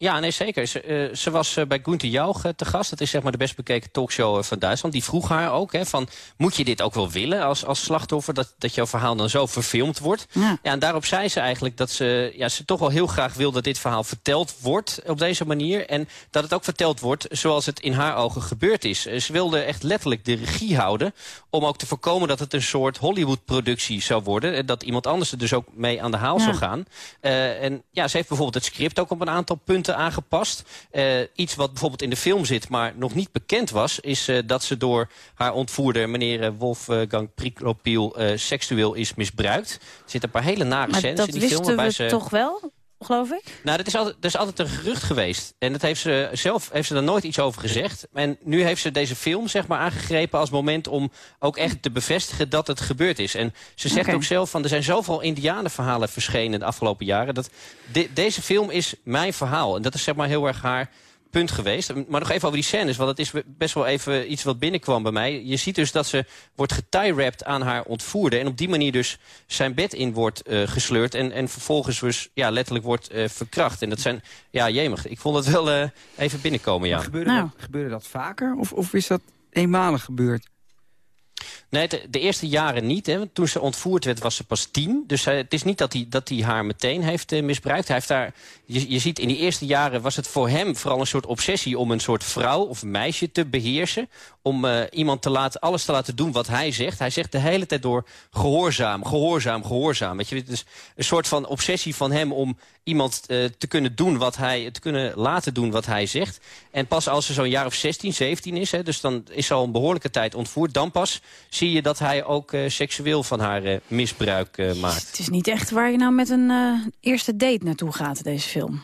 Ja, nee, zeker. Ze, eh, ze was eh, bij Gunther Jauch eh, te gast. Dat is zeg maar de best bekeken talkshow van Duitsland. Die vroeg haar ook, hè, van, moet je dit ook wel willen als, als slachtoffer? Dat, dat jouw verhaal dan zo verfilmd wordt. Ja. en daarop zei ze eigenlijk dat ze, ja, ze toch wel heel graag wil... dat dit verhaal verteld wordt op deze manier. En dat het ook verteld wordt zoals het in haar ogen gebeurd is. Ze wilde echt letterlijk de regie houden... om ook te voorkomen dat het een soort Hollywood-productie zou worden. En dat iemand anders er dus ook mee aan de haal Ja. zou gaan. En ja, ze heeft bijvoorbeeld het script ook op een aantal punten aangepast. Eh, iets wat bijvoorbeeld in de film zit, maar nog niet bekend was... is eh, dat ze door haar ontvoerder, meneer eh, Wolfgang Priklopiel... seksueel is misbruikt. Er zitten een paar hele nare Maar scènes dat in die film. wisten waarbij we ze... toch wel, geloof ik? Nou, dat is, altijd, dat is altijd een gerucht geweest. En dat heeft ze zelf heeft ze er nooit iets over gezegd. En nu heeft ze deze film zeg maar, aangegrepen als moment om ook echt te bevestigen dat het gebeurd is. En ze zegt ook zelf van er zijn zoveel indianenverhalen verschenen de afgelopen jaren. Dat de- deze film is mijn verhaal. En dat is zeg maar heel erg haar punt geweest. Maar nog even over die scènes, want dat is best wel even iets wat binnenkwam bij mij. Je ziet dus dat ze wordt getie-wrapped aan haar ontvoerder... en op die manier dus zijn bed in wordt eh, gesleurd... En, en vervolgens dus ja, letterlijk wordt eh, verkracht. En dat zijn, ja, jemig. Ik vond het wel eh, even binnenkomen, ja. Gebeurde, Nou. dat, gebeurde dat vaker? Of, of is dat eenmalig gebeurd? Nee, de, eerste jaren niet. Hè. Want Toen ze ontvoerd werd, was ze pas tien. Dus hij- het is niet dat hij, dat hij haar meteen heeft eh, misbruikt. Hij heeft daar, je, ziet, in die eerste jaren was het voor hem vooral een soort obsessie... om een soort vrouw of meisje te beheersen. Om eh, iemand te laten, alles te laten doen wat hij zegt. Hij zegt de hele tijd door gehoorzaam, gehoorzaam, gehoorzaam. Weet je, is een soort van obsessie van hem om iemand eh, te kunnen doen wat hij, te kunnen laten doen wat hij zegt. En pas als ze zo'n jaar of 16, 17 is, hè, dus dan is ze al een behoorlijke tijd ontvoerd, dan pas zie je dat hij ook eh, seksueel van haar eh, misbruik maakt. Het is niet echt waar je nou met een eerste date naartoe gaat, deze film.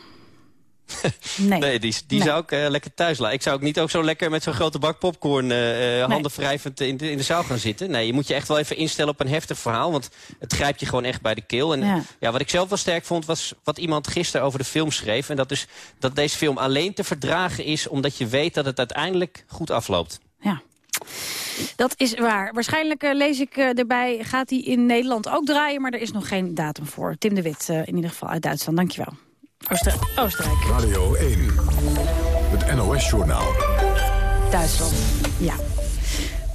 Nee. Nee, die, die Nee. zou ik eh, lekker thuis laten. Ik zou ook niet ook zo lekker met zo'n grote bak popcorn... eh, eh, handen wrijvend in de, in de zaal gaan zitten. Nee, je moet je echt wel even instellen op een heftig verhaal. Want het grijpt je gewoon echt bij de keel. En Ja. ja. wat ik zelf wel sterk vond, was wat iemand gisteren over de film schreef. En dat is dat deze film alleen te verdragen is... omdat je weet dat het uiteindelijk goed afloopt. Ja. Dat is waar. Waarschijnlijk lees ik erbij, gaat hij in Nederland ook draaien... maar er is nog geen datum voor. Tim de Wit, in ieder geval uit Duitsland. Dankjewel. Oostenrijk. Radio 1. het NOS-journaal. Duitsland, ja.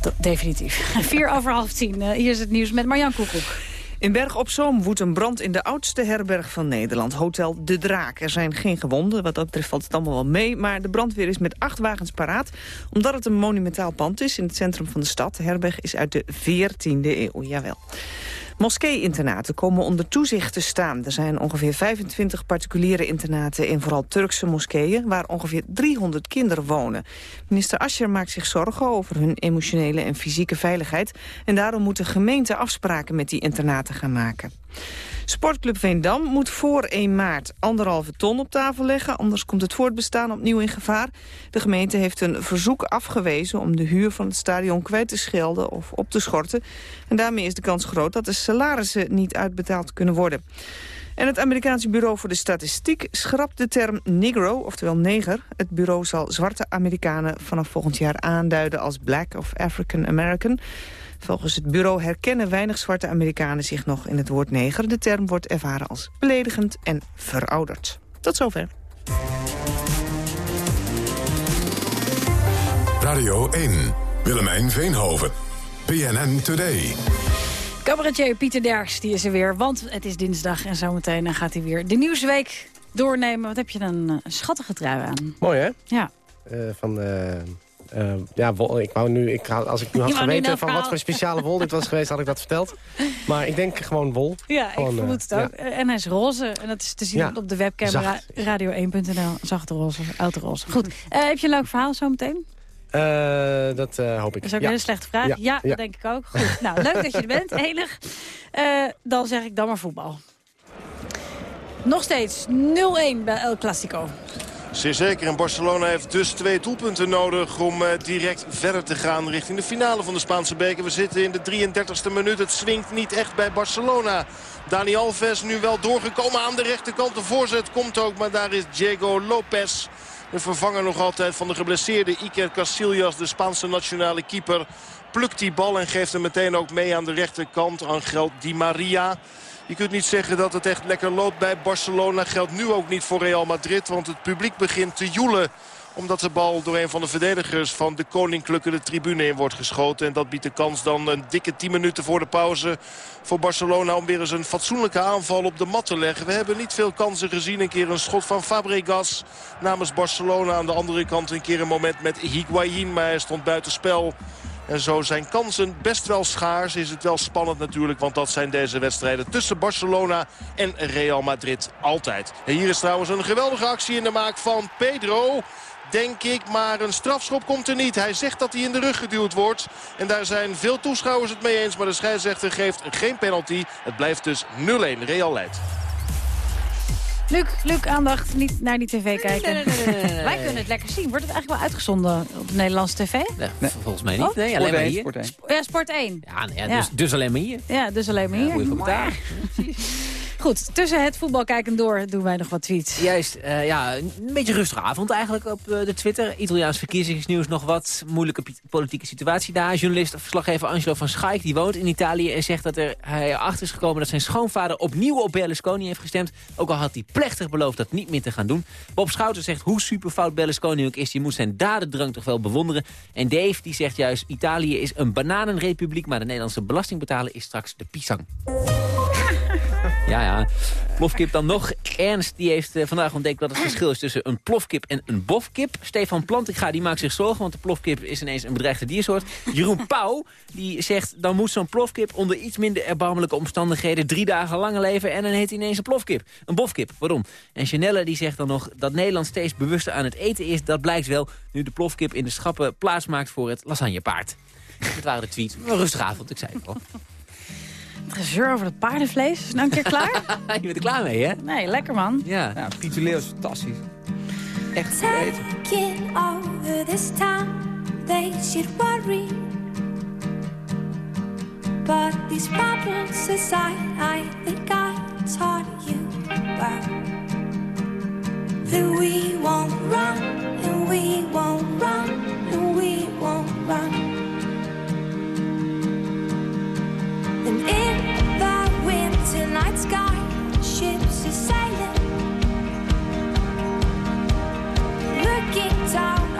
Dat- definitief. Vier over half tien. Eh, hier is het nieuws met Marjan Koekoek. In Berg op Zoom woedt een brand in de oudste herberg van Nederland, Hotel De Draak. Er zijn geen gewonden, wat dat betreft valt het allemaal wel mee. Maar de brandweer is met acht wagens paraat, omdat het een monumentaal pand is in het centrum van de stad. De herberg is uit de 14e eeuw, jawel. Moskee-internaten komen onder toezicht te staan. Er zijn ongeveer 25 particuliere internaten in vooral Turkse moskeeën... waar ongeveer 300 kinderen wonen. Minister Ascher maakt zich zorgen over hun emotionele en fysieke veiligheid... en daarom moet de gemeente afspraken met die internaten gaan maken. Sportclub Veendam moet voor 1 maart anderhalve ton op tafel leggen... anders komt het voortbestaan opnieuw in gevaar. De gemeente heeft een verzoek afgewezen om de huur van het stadion kwijt te schelden of op te schorten. En daarmee is de kans groot dat de salarissen niet uitbetaald kunnen worden. En het Amerikaanse Bureau voor de Statistiek schrapt de term negro, oftewel neger. Het bureau zal zwarte Amerikanen vanaf volgend jaar aanduiden als black of African American. Volgens het bureau herkennen weinig zwarte Amerikanen zich nog in het woord neger. De term wordt ervaren als beledigend en verouderd. Tot zover. Radio 1, Willemijn Veenhoven, PNN Today. Cabaretier Pieter Derks, die is er weer, want het is dinsdag en zometeen gaat hij weer de Nieuwsweek doornemen. Wat heb je dan eh, een schattige trui aan? Mooi, hè? Ja. Eh, van, eh, eh, ja, wol, ik wou nu, ik, als ik nu had Je geweten van wat voor speciale wol dit was geweest, had ik dat verteld. Maar ik denk gewoon wol. Ja, Gewoon, ik eh, vermoed het ook. ja. En hij is roze. En dat is te zien Ja, op de webcam zacht. ra- radio1.nl. Zachte roze, oud roze. Goed. Eh, heb je een leuk verhaal zometeen? Eh, dat eh, hoop ik. Dat is ook ja. een hele slechte vraag. Ja, dat denk ik ook. Goed. Nou, leuk dat je er bent. Enig. Eh, dan zeg ik dan maar voetbal. Nog steeds 0-1 bij El Clasico. Zeer zeker. En Barcelona heeft dus twee doelpunten nodig om eh, direct verder te gaan richting de finale van de Spaanse beker. We zitten in de 33ste minuut. Het swingt niet echt bij Barcelona. Dani Alves nu wel doorgekomen aan de rechterkant. De voorzet komt ook, maar daar is Diego Lopez. De vervanger nog altijd van de geblesseerde Iker Casillas, de Spaanse nationale keeper. Plukt die bal en geeft hem meteen ook mee aan de rechterkant. Angel Di Maria. Je kunt niet zeggen dat het echt lekker loopt bij Barcelona. Geldt nu ook niet voor Real Madrid. Want het publiek begint te joelen omdat de bal door een van de verdedigers van de Koninklijke de tribune in wordt geschoten. En dat biedt de kans dan een dikke 10 minuten voor de pauze voor Barcelona... om weer eens een fatsoenlijke aanval op de mat te leggen. We hebben niet veel kansen gezien. Een keer een schot van Fabregas namens Barcelona. Aan de andere kant een keer een moment met Higuain, maar hij stond buitenspel. En zo zijn kansen best wel schaars. Is het wel spannend natuurlijk, want dat zijn deze wedstrijden tussen Barcelona en Real Madrid altijd. En hier is trouwens een geweldige actie in de maak van Pedro. Denk ik, maar een strafschop komt er niet. Hij zegt dat hij in de rug geduwd wordt. En daar zijn veel toeschouwers het mee eens. Maar de scheidsrechter geeft geen penalty. Het blijft dus 0-1. Real leidt. Luc, Luc, aandacht. Niet naar die tv kijken. nee, nee, nee, nee, nee. Wij kunnen het lekker zien. Wordt het eigenlijk wel uitgezonden op de Nederlandse tv? Nee, Volgens mij niet. Oh? Nee, alleen maar hier. Sport één. Sp- Ja, Sport 1. Ja, nou ja, Ja. Dus, dus alleen maar hier. Ja, dus alleen maar Ja, hier. je voor betalen. Goed, tussen het voetbal kijken door doen wij nog wat tweets. Juist, eh, ja, een beetje rustige avond eigenlijk op eh, de Twitter. Italiaans verkiezingsnieuws, nog wat moeilijke politieke situatie daar. Journalist of verslaggever Angelo van Schaik, die woont in Italië... en zegt dat er, hij erachter is gekomen dat zijn schoonvader opnieuw op Berlusconi heeft gestemd. Ook al had hij plechtig beloofd dat niet meer te gaan doen. Bob Schouten zegt hoe superfout Berlusconi ook is... je moet zijn dadendrang toch wel bewonderen. En Dave die zegt juist, Italië is een bananenrepubliek... maar de Nederlandse belastingbetaler is straks de pisang. Ja, ja. Plofkip dan nog. Ernst die heeft eh, vandaag ontdekt wat het verschil is tussen een plofkip en een bofkip. Stefan Plantinga die maakt zich zorgen, want de plofkip is ineens een bedreigde diersoort. Jeroen Pauw die zegt dan moet zo'n plofkip onder iets minder erbarmelijke omstandigheden drie dagen langer leven en dan heet hij ineens een plofkip. Een bofkip, waarom? En Janelle die zegt dan nog dat Nederland steeds bewuster aan het eten is. Dat blijkt wel nu de plofkip in de schappen plaatsmaakt voor het lasagnepaard. Dat waren de tweets. Een rustige avond, ik zei het al. Gezeur over het paardenvlees. Is nou een keer klaar? Je bent er klaar mee, hè? Nee, lekker man. Ja. Ja, Pieter Leeuw is fantastisch. Echt goed eten. Over this town, they should worry. But these problems aside, I think I taught you well. That we won't run, and we won't run, and we won't run. Ships are sailing. Looking here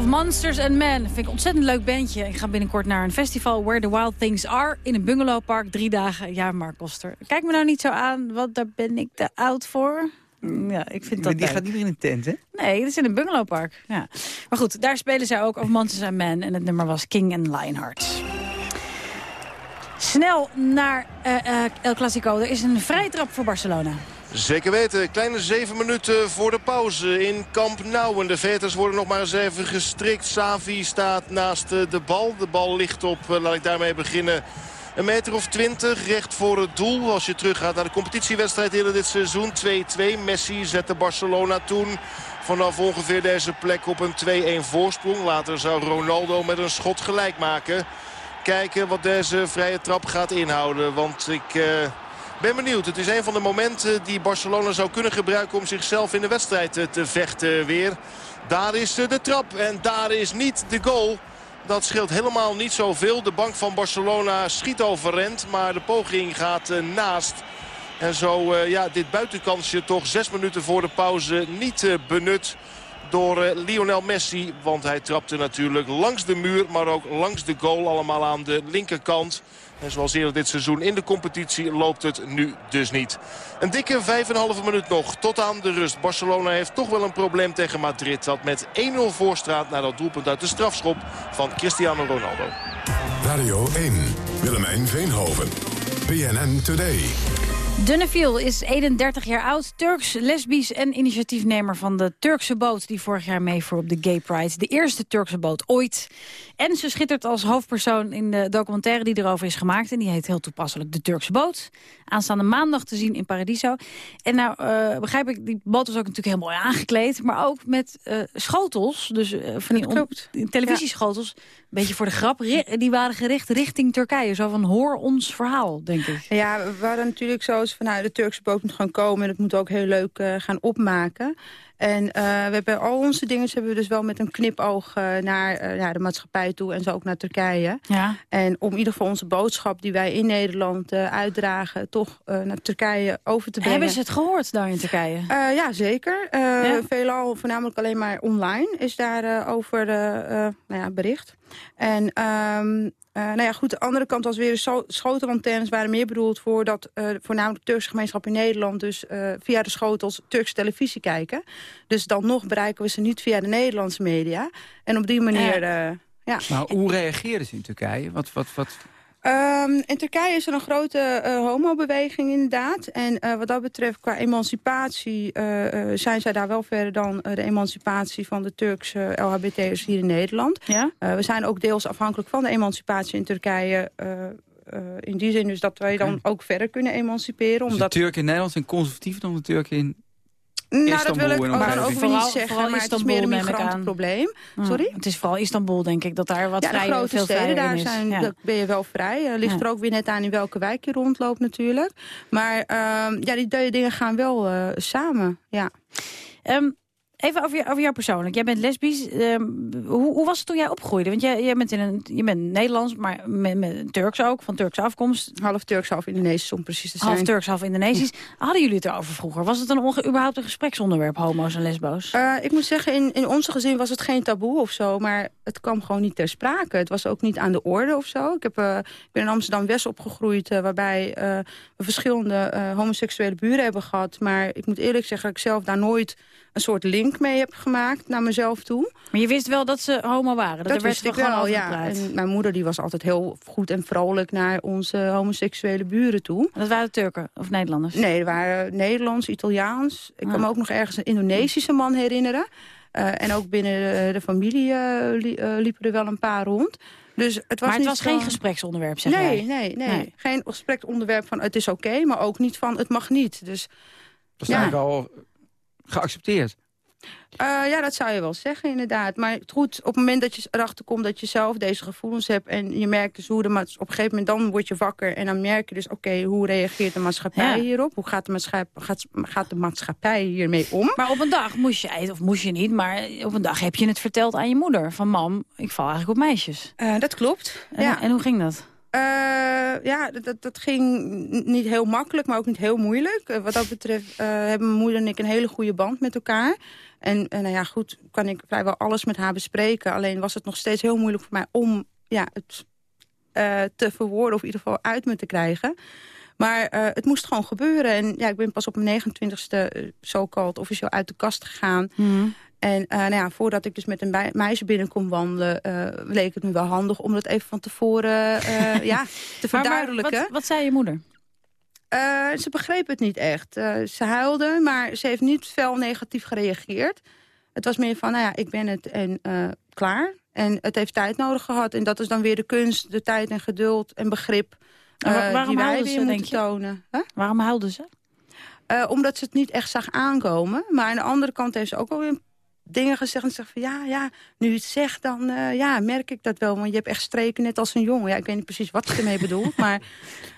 Of Monsters and Men. Vind ik een ontzettend leuk bandje. Ik ga binnenkort naar een festival Where the Wild Things Are... in een bungalowpark, drie dagen. Ja, Mark Koster. Kijk me nou niet zo aan, want daar ben ik te oud voor. Mm, Ja, ik vind dat Die leuk. gaat niet meer in een tent, hè? Nee, dat is in een bungalowpark. Ja. Maar goed, daar spelen zij ook of Monsters and Men. En het nummer was King and Lionheart. Snel naar eh, eh, El Clasico. Er is een vrije trap voor Barcelona. Zeker weten. Kleine zeven minuten voor de pauze in Camp Nou. En de veters worden nog maar eens even gestrikt. Savi staat naast eh, de bal. De bal ligt op, eh, laat ik daarmee beginnen... Een meter of twintig, recht voor het doel. Als je teruggaat naar de competitiewedstrijd eerder dit seizoen. 2-2. Messi zette Barcelona toen vanaf ongeveer deze plek op een 2-1 voorsprong. Later zou Ronaldo met een schot gelijk maken. Kijken wat deze vrije trap gaat inhouden. Want ik... eh, ben benieuwd. Het is een van de momenten die Barcelona zou kunnen gebruiken om zichzelf in de wedstrijd eh, te vechten weer. Daar is eh, de trap en daar is niet de goal. Dat scheelt helemaal niet zoveel. De bank van Barcelona schiet overrend, maar de poging gaat eh, naast. En zo ja, dit buitenkansje toch zes minuten voor de pauze niet benut door Lionel Messi. Want hij trapte natuurlijk langs de muur, maar ook langs de goal. Allemaal aan de linkerkant. En zoals eerder dit seizoen in de competitie loopt het nu dus niet. Een dikke 5,5 minuut nog tot aan de rust. Barcelona heeft toch wel een probleem tegen Madrid. Dat met 1-0 voorstraat naar dat doelpunt uit de strafschop van Cristiano Ronaldo. Radio 1, Willemijn Veenhoven. BNN Today. Dunnefiel is 31 jaar oud, Turks, lesbisch en initiatiefnemer van de Turkse boot... die vorig jaar meevoer op de Gay Pride. De eerste Turkse boot ooit. En ze schittert als hoofdpersoon in de documentaire die erover is gemaakt. En die heet heel toepasselijk De Turkse Boot. Aanstaande maandag te zien in Paradiso. En nou eh, begrijp ik, die boot was ook natuurlijk heel mooi aangekleed. Maar ook met eh, schotels, dus eh, van die on- televisieschotels. Een beetje voor de grap. Die waren gericht richting Turkije. Zo van hoor ons verhaal, denk ik. Ja, we waren natuurlijk zo van nou, de Turkse boot moet gaan komen... en het moet ook heel leuk eh, gaan opmaken. En eh, we hebben al onze dingen hebben we dus wel met een knipoog eh, naar ja, de maatschappij toe... en zo ook naar Turkije. Ja. En om in ieder geval onze boodschap die wij in Nederland uitdragen... toch naar Turkije over te brengen. Hebben ze het gehoord daar in Turkije? Ja, zeker. Eh, Veelal, voornamelijk alleen maar online, is daar eh, over nou ja, bericht. En ehm, eh, nou ja, goed, de andere kant was weer de schotelantennes waren meer bedoeld voor dat eh, voornamelijk de Turkse gemeenschap in Nederland dus eh, via de schotels Turkse televisie kijken. Dus dan nog bereiken we ze niet via de Nederlandse media. En op die manier, eh, ja. Maar hoe reageerden ze in Turkije? Wat, wat, wat... Ehm, in Turkije is er een grote eh, homobeweging inderdaad. En eh, wat dat betreft qua emancipatie eh, eh, zijn zij daar wel verder dan de emancipatie van de Turkse LHBT'ers hier in Nederland. Ja? Eh, we zijn ook deels afhankelijk van de emancipatie in Turkije. eh, eh, in die zin dus dat wij dan ook verder kunnen emanciperen. Dus de Omdat Turken in Nederland zijn conservatiever dan de Turken in Nou, dat wil ik ook, niet zeggen, vooral maar het is meer een migrantenprobleem. Ja, Sorry? Het is vooral Istanbul, denk ik, dat daar wat ja, de vrij, grote veel steden, vrijer daar is. zijn, Ja. daar ben je wel vrij. Uh, ligt Ja. er ook weer net aan in welke wijk je rondloopt natuurlijk. Maar ehm, ja, die twee dingen gaan wel eh, samen, ja. Ehm, even over, je, over jou persoonlijk. Jij bent lesbisch. Ehm, hoe, hoe was het toen jij opgroeide? Want jij, jij bent, in een, je bent Nederlands, maar met, met Turks ook, van Turkse afkomst. Half Turks, half Indonesisch om precies te zijn. Half Turks, half Indonesisch. Hadden jullie het erover vroeger? Was het een onge- überhaupt een gespreksonderwerp, homo's en lesbo's? Eh, ik moet zeggen, in, in onze gezin was het geen taboe of zo. Maar het kwam gewoon niet ter sprake. Het was ook niet aan de orde of zo. Ik, heb, eh, ik ben in Amsterdam-West opgegroeid... eh, waarbij we verschillende homoseksuele buren hebben gehad. Maar ik moet eerlijk zeggen dat ik zelf daar nooit een soort link mee heb gemaakt naar mezelf toe. Maar je wist wel dat ze homo waren? Dat, Dat, er werd wist ik gewoon wel, over ja. En mijn moeder die was altijd heel goed en vrolijk naar onze homoseksuele buren toe. Dat waren Turken of Nederlanders? Nee, er waren Nederlands, Italiaans. Ik Ah. kan me ook nog ergens een Indonesische man herinneren. Eh, en ook binnen de, de familie eh, li- eh, liepen er wel een paar rond. Dus het was maar het was geen gespreksonderwerp, zeg nee, jij? nee, nee, Nee. Geen gespreksonderwerp van het is oké, maar ook niet van het mag niet. Dus Dat is eigenlijk al geaccepteerd. Eh, ja, dat zou je wel zeggen, inderdaad. Maar goed, op het moment dat je erachter komt dat je zelf deze gevoelens hebt... en je merkt dus hoe de maats- op een gegeven moment dan word je wakker... en dan merk je dus, oké, hoe reageert de maatschappij Ja. hierop? Hoe gaat de, maatschappij, gaat, gaat de maatschappij hiermee om? Maar op een dag moest je, of moest je niet, maar op een dag heb je het verteld aan je moeder. Van mam, ik val eigenlijk op meisjes. Eh, dat klopt, En, ja. en hoe ging dat? Eh, ja, dat, dat, ging niet heel makkelijk, maar ook niet heel moeilijk. Eh, wat dat betreft eh, hebben mijn moeder en ik een hele goede band met elkaar. En nou ja, goed, kan ik vrijwel alles met haar bespreken. Alleen was het nog steeds heel moeilijk voor mij om ja, het te verwoorden... of in ieder geval uit me te krijgen. Maar het moest gewoon gebeuren. En ja, ik ben pas op mijn 29ste zo-called officieel uit de kast gegaan. En eh, nou ja, voordat ik dus met een meisje binnen kon wandelen... eh, leek het me wel handig om dat even van tevoren eh, ja, te Maar- maar verduidelijken. wat, wat zei je moeder? Ze begreep het niet echt. Ze huilde, maar ze heeft niet fel negatief gereageerd. Het was meer van, nou ja, ik ben het en klaar. En het heeft tijd nodig gehad. En dat is dan weer de kunst, de tijd en geduld en begrip... En waarom die wij huilde weer ze, moeten denk je? tonen. Huh? Waarom huilde ze? Omdat ze het niet echt zag aankomen. Maar aan de andere kant heeft ze ook wel weer dingen gezegd. En ze zegt van ja, ja, nu je het zegt, dan eh, ja, merk ik dat wel. Want je hebt echt streken net als een jongen. Ja, ik weet niet precies wat ze ermee bedoelt. Maar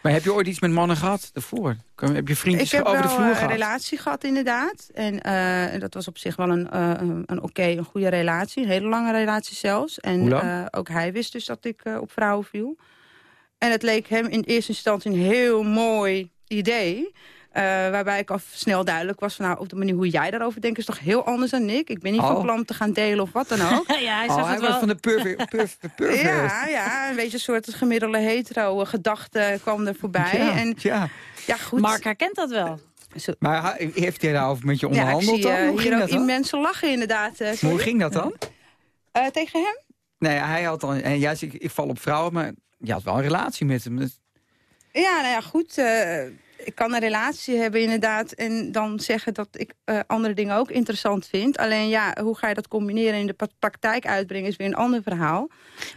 Maar heb je ooit iets met mannen gehad daarvoor? Heb je vriendjes ik heb over wel de vloer eh, een gehad? relatie gehad inderdaad. En eh, dat was op zich wel een, een, een oké, een goede relatie. Een hele lange relatie zelfs. En ook hij wist dus dat ik op vrouwen viel. En het leek hem in eerste instantie een heel mooi idee. Eh, waarbij ik al snel duidelijk was van nou, op de manier hoe jij daarover denkt is toch heel anders dan ik. Ik ben niet Oh. van plan om te gaan delen of wat dan ook. ja, hij Oh, hij was van de pervert. Perf, pervert. Ja, ja, een beetje een soort gemiddelde hetero gedachte kwam er voorbij. Ja, en ja. ja, goed. Mark herkent dat wel. Maar heeft hij daarover met je ja, ik onderhandeld zie dan? eh, Hoe ging hier dat ook dan? mensen lachen inderdaad. eh. Hoe ging dat dan? Eh, tegen hem? Nee, hij had dan... En ja, ik, ik val op vrouwen, maar je had wel een relatie met hem. Ja, nou ja, goed. Ik kan een relatie hebben inderdaad en dan zeggen dat ik eh, andere dingen ook interessant vind. Alleen ja, hoe ga je dat combineren en in de pra- praktijk uitbrengen is weer een ander verhaal.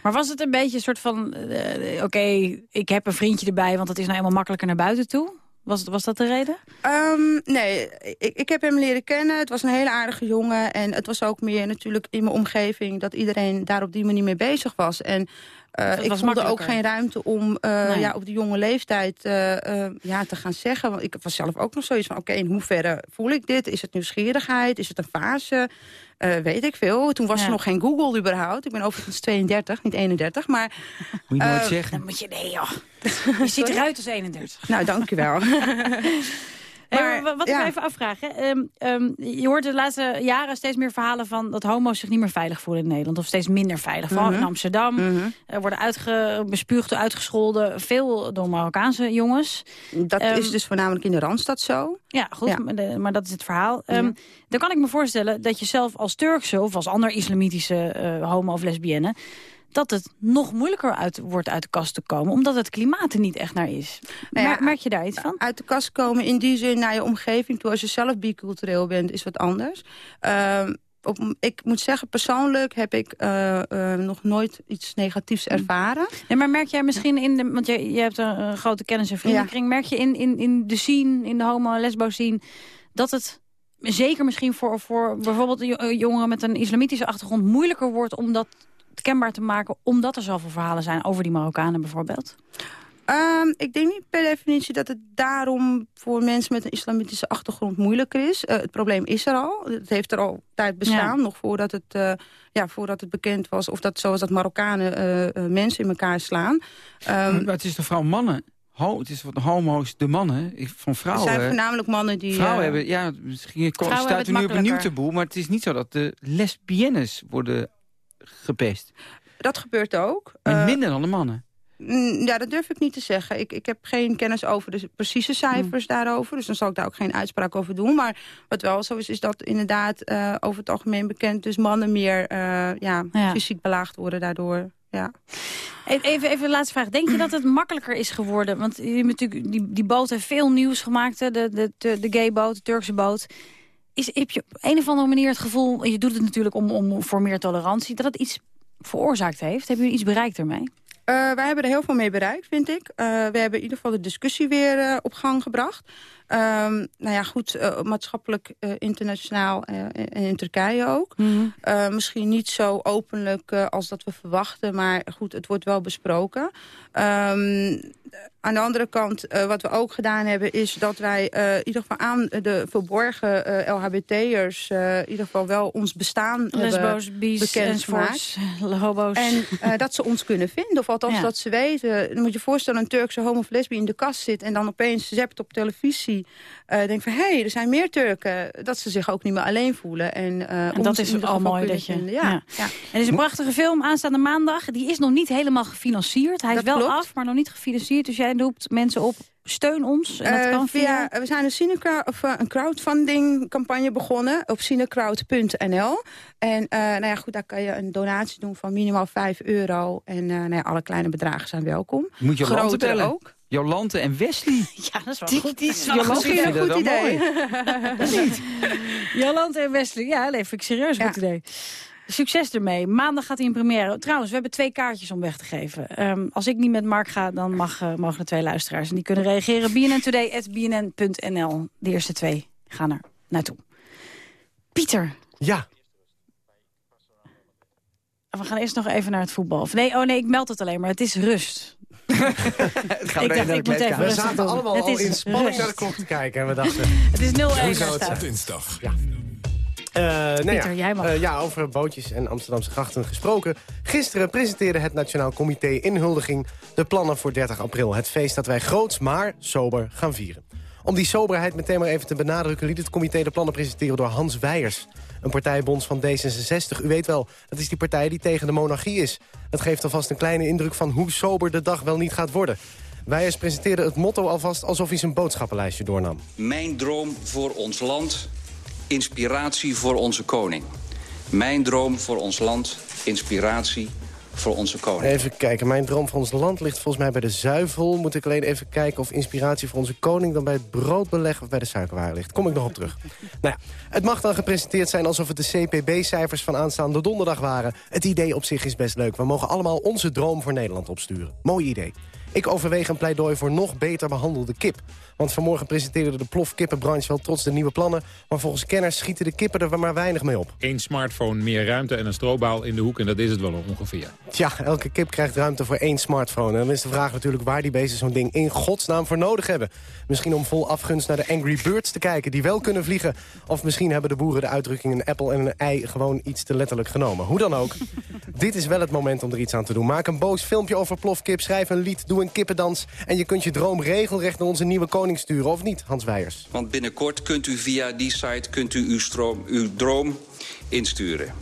Maar was het een beetje een soort van... eh, Oké, ik heb een vriendje erbij, want het is nou eenmaal makkelijker naar buiten toe? Was, was dat de reden? Ehm, nee, ik, ik heb hem leren kennen. Het was een hele aardige jongen. En het was ook meer natuurlijk in mijn omgeving... dat iedereen daar op die manier mee bezig was. En eh, Het ik was voelde ook geen ruimte om eh, Nee. ja, op die jonge leeftijd eh, eh, ja, te gaan zeggen. Want ik was zelf ook nog zoiets van... oké, in hoeverre voel ik dit? Is het nieuwsgierigheid? Is het een fase? Eh, weet ik veel. Toen was Ja. er nog geen Google überhaupt. Ik ben overigens 32, niet 31. Maar Moet je nooit Eh, zeggen. Dan moet je... Nee, joh. Je ziet eruit als 31. nou, dank Hey, Maar, wat ja. ik even afvraag. Hè? ehm, ehm, je hoort de laatste jaren steeds meer verhalen van dat homo's zich niet meer veilig voelen in Nederland. Of steeds minder veilig. Vooral in Mhm. Amsterdam. Mhm. Er worden uitge, bespuugd, uitgescholden. Veel door Marokkaanse jongens. Dat Ehm, is dus voornamelijk in de Randstad zo. Ja, goed, Ja. Maar, de- maar dat is het verhaal. Ehm, Dan kan ik me voorstellen dat je zelf als Turkse of als ander islamitische eh, homo of lesbienne... dat het nog moeilijker uit, wordt uit de kast te komen... omdat het klimaat er niet echt naar is. Nou ja, Mer- merk je daar iets van? Uit de kast komen in die zin naar je omgeving toe. Als je zelf bicultureel bent, is wat anders. Ehm, op, ik moet zeggen, persoonlijk heb ik eh, eh, nog nooit iets negatiefs ervaren. Nee, maar merk jij misschien in de... want je, je hebt een, een grote kennis- en vriendenkring... merk je in, in, in de scene, in de homo- en lesbo-scene... dat het zeker misschien voor, voor bijvoorbeeld jo- jongeren met een islamitische achtergrond... moeilijker wordt om dat kenbaar te maken... omdat er zoveel verhalen zijn over die Marokkanen bijvoorbeeld? Ehm, ik denk niet per definitie dat het daarom voor mensen met een islamitische achtergrond moeilijker is. Eh, het probleem is er al. Het heeft er al tijd bestaan, Ja. nog voordat het, eh, ja, voordat het bekend was. Of dat zoals dat Marokkanen eh, mensen in elkaar slaan. Ehm, maar het is toch vooral mannen? Ho, het is wat homo's, de mannen. Van er vrouwen. zijn voornamelijk mannen die... Vrouwen hebben, ja, misschien Vrouwen staat er het nu op een nieuw taboe, maar het is niet zo dat de lesbiennes worden gepest. Dat gebeurt ook. Maar Eh, minder dan de mannen. Mm, Ja, dat durf ik niet te zeggen. Ik, ik heb geen kennis over de precieze cijfers Hmm. daarover. Dus dan zal ik daar ook geen uitspraak over doen. Maar wat wel zo is, is dat inderdaad eh, over het algemeen bekend... dus mannen meer eh, ja, Ja. fysiek belaagd worden daardoor. Ja. Even, even, de laatste vraag. Denk je dat het makkelijker is geworden? Want je hebt natuurlijk, die, die boot heeft veel nieuws gemaakt. hè, De, de, de, de gayboot, de Turkse boot. Is, heb je op een of andere manier het gevoel... je doet het natuurlijk om, om, voor meer tolerantie... dat het iets veroorzaakt heeft? Hebben jullie iets bereikt ermee? Eh, wij hebben er heel veel mee bereikt, vind ik. Eh, we hebben in ieder geval de discussie weer eh, op gang gebracht. Ehm, nou ja, goed, eh, maatschappelijk, eh, internationaal eh, en in Turkije ook. Eh, misschien niet zo openlijk eh, als dat we verwachten, maar goed, het wordt wel besproken. Ehm, aan de andere kant, eh, wat we ook gedaan hebben, is dat wij eh, in ieder geval aan de verborgen eh, LHBT'ers eh, in ieder geval wel ons bestaan Lesbo's, bekendgemaakt. hobo's. En eh, dat ze ons kunnen vinden, of althans Ja. dat ze weten. Dan moet je je voorstellen, een Turkse homo in de kast zit... en dan opeens zept op televisie, eh denkt van... hé, hey, er zijn meer Turken, dat ze zich ook niet meer alleen voelen. En, eh, En dat is al mooi dat je... vinden. Ja. Ja. Ja. En er is een prachtige film aanstaande maandag. Die is nog niet helemaal gefinancierd. Hij is wel klopt. af, maar nog niet gefinancierd. Dus jij roept mensen op, steun ons. En dat Eh, kan via... we zijn een, of, een crowdfunding campagne begonnen op cinecrowd.nl. En eh, nou ja, goed, daar kan je een donatie doen van minimaal 5 euro. En eh, nou ja, alle kleine bedragen zijn welkom. Je moet Grotere bellen. ook. Jolante en Wesley. Ja, dat is wel Die- goed. die Dat is wel wel goed. wel mooi. Jolante en Wesley. Ja, nee, vind ik serieus een goed idee. Succes ermee. Maandag gaat hij in première. Trouwens, we hebben twee kaartjes om weg te geven. Ehm, als ik niet met Mark ga, dan mag, eh, mogen er twee luisteraars. En die kunnen reageren. bnntoday.bnn.nl. De eerste twee gaan er naartoe. Pieter. Ja. We gaan eerst nog even naar het voetbal. Of nee, oh nee, ik meld het alleen maar. Het is rust. Gaan Ik dacht, ik moet even We zaten doen. allemaal Het al in spanning rust. naar de klok te kijken. En we dachten... Het is 0-1 Hoe daar zou het staat. zijn? Dinsdag. Ja. Eh, nou Pieter, ja, jij mag. eh, ja, over bootjes en Amsterdamse grachten gesproken. Gisteren presenteerde het Nationaal Comité Inhuldiging... de plannen voor 30 april. Het feest dat wij groots, maar sober gaan vieren. Om die soberheid meteen maar even te benadrukken... liet het comité de plannen presenteren door Hans Weijers. Een partijbonds van D66. U weet wel, dat is die partij die tegen de monarchie is. Dat geeft alvast een kleine indruk van hoe sober de dag wel niet gaat worden. Weijers presenteerde het motto alvast alsof hij zijn boodschappenlijstje doornam. Mijn droom voor ons land, inspiratie voor onze koning. Mijn droom voor ons land, inspiratie voor onze koning. Even kijken, mijn droom voor ons land ligt volgens mij bij de zuivel. Moet ik alleen even kijken of inspiratie voor onze koning... dan bij het broodbeleg of bij de suikerwaren ligt. Kom ik nog op terug. nou ja, het mag dan gepresenteerd zijn alsof het de CPB-cijfers van aanstaande donderdag waren. Het idee op zich is best leuk. We mogen allemaal onze droom voor Nederland opsturen. Mooi idee. Ik overweeg een pleidooi voor nog beter behandelde kip. Want vanmorgen presenteerde de plofkippenbranche wel trots de nieuwe plannen... maar volgens kenners schieten de kippen er maar weinig mee op. Eén smartphone, meer ruimte en een strobaal in de hoek. En dat is het wel ongeveer. Tja, elke kip krijgt ruimte voor één smartphone. En dan is de vraag natuurlijk waar die beesten zo'n ding in godsnaam voor nodig hebben. Misschien om vol afgunst naar de Angry Birds te kijken die wel kunnen vliegen. Of misschien hebben de boeren de uitdrukking een appel en een ei gewoon iets te letterlijk genomen. Hoe dan ook. Dit is wel het moment om er iets aan te doen. Maak een boos filmpje over plofkip, schrijf een lied, doe een kippendans... en je kunt je droom regelrecht naar onze nieuwe koning sturen, of niet, Hans Weijers? Want binnenkort kunt u via die site kunt u uw, stroom, uw droom insturen.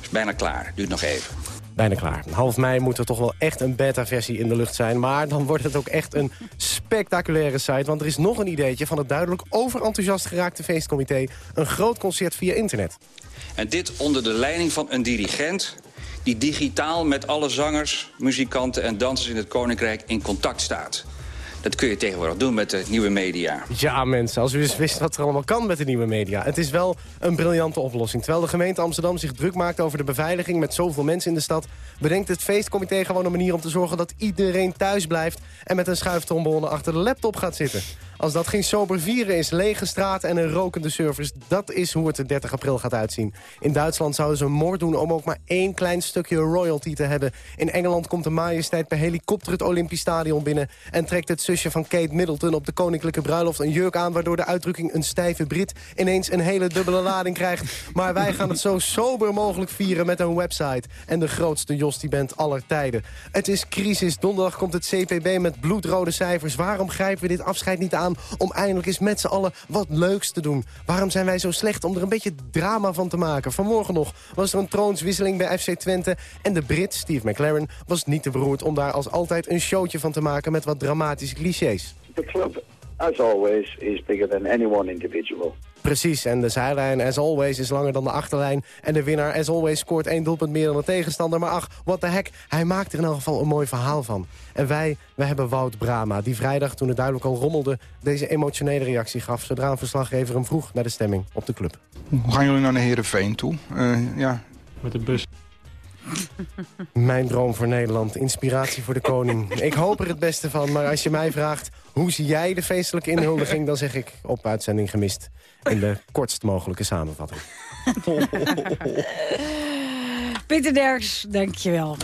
Is bijna klaar, duurt nog even. Bijna klaar. Half mei moet er toch wel echt een beta-versie in de lucht zijn. Maar dan wordt het ook echt een spectaculaire site. Want er is nog een ideetje van het duidelijk overenthousiast geraakte feestcomité. Een groot concert via internet. En dit onder de leiding van een dirigent die digitaal met alle zangers, muzikanten en dansers in het Koninkrijk in contact staat. Dat kun je tegenwoordig doen met de nieuwe media. Ja, mensen, als u eens wist wat er allemaal kan met de nieuwe media. Het is wel een briljante oplossing. Terwijl de gemeente Amsterdam zich druk maakt over de beveiliging... met zoveel mensen in de stad... bedenkt het feestcomité gewoon een manier om te zorgen... dat iedereen thuis blijft en met een schuiftrombone achter de laptop gaat zitten. Als dat geen sober vieren is, lege straat en een rokende service... dat is hoe het de 30 april gaat uitzien. In Duitsland zouden ze een moord doen om ook maar één klein stukje royalty te hebben. In Engeland komt de majesteit per helikopter het Olympisch Stadion binnen... en trekt het zusje van Kate Middleton op de koninklijke bruiloft een jurk aan... waardoor de uitdrukking een stijve Brit ineens een hele dubbele lading krijgt. Maar wij gaan het zo sober mogelijk vieren met een website... en de grootste Jostie-band aller tijden. Het is crisis. Donderdag komt het CPB met bloedrode cijfers. Waarom grijpen we dit afscheid niet aan om eindelijk eens met z'n allen wat leuks te doen? Waarom zijn wij zo slecht om er een beetje drama van te maken? Vanmorgen nog was er een troonswisseling bij FC Twente... en de Brit, Steve McLaren, was niet te beroerd om daar als altijd een showtje van te maken... met wat dramatische clichés. The club, as always, is bigger than any one individual. Precies, en de zijlijn as always is langer dan de achterlijn. En de winnaar as always scoort één doelpunt meer dan de tegenstander. Maar ach, what the heck, hij maakt er in elk geval een mooi verhaal van. En wij, wij hebben Wout Brama, die vrijdag toen het duidelijk al rommelde... deze emotionele reactie gaf, zodra een verslaggever hem vroeg naar de stemming op de club. Hoe gaan jullie naar de Heerenveen toe? Eh, ja. Met de bus. Mijn droom voor Nederland, inspiratie voor de koning. Ik hoop er het beste van, maar als je mij vraagt... hoe zie jij de feestelijke inhuldiging, dan zeg ik op uitzending gemist. In de kortst mogelijke samenvatting. Pieter Derks, dankjewel.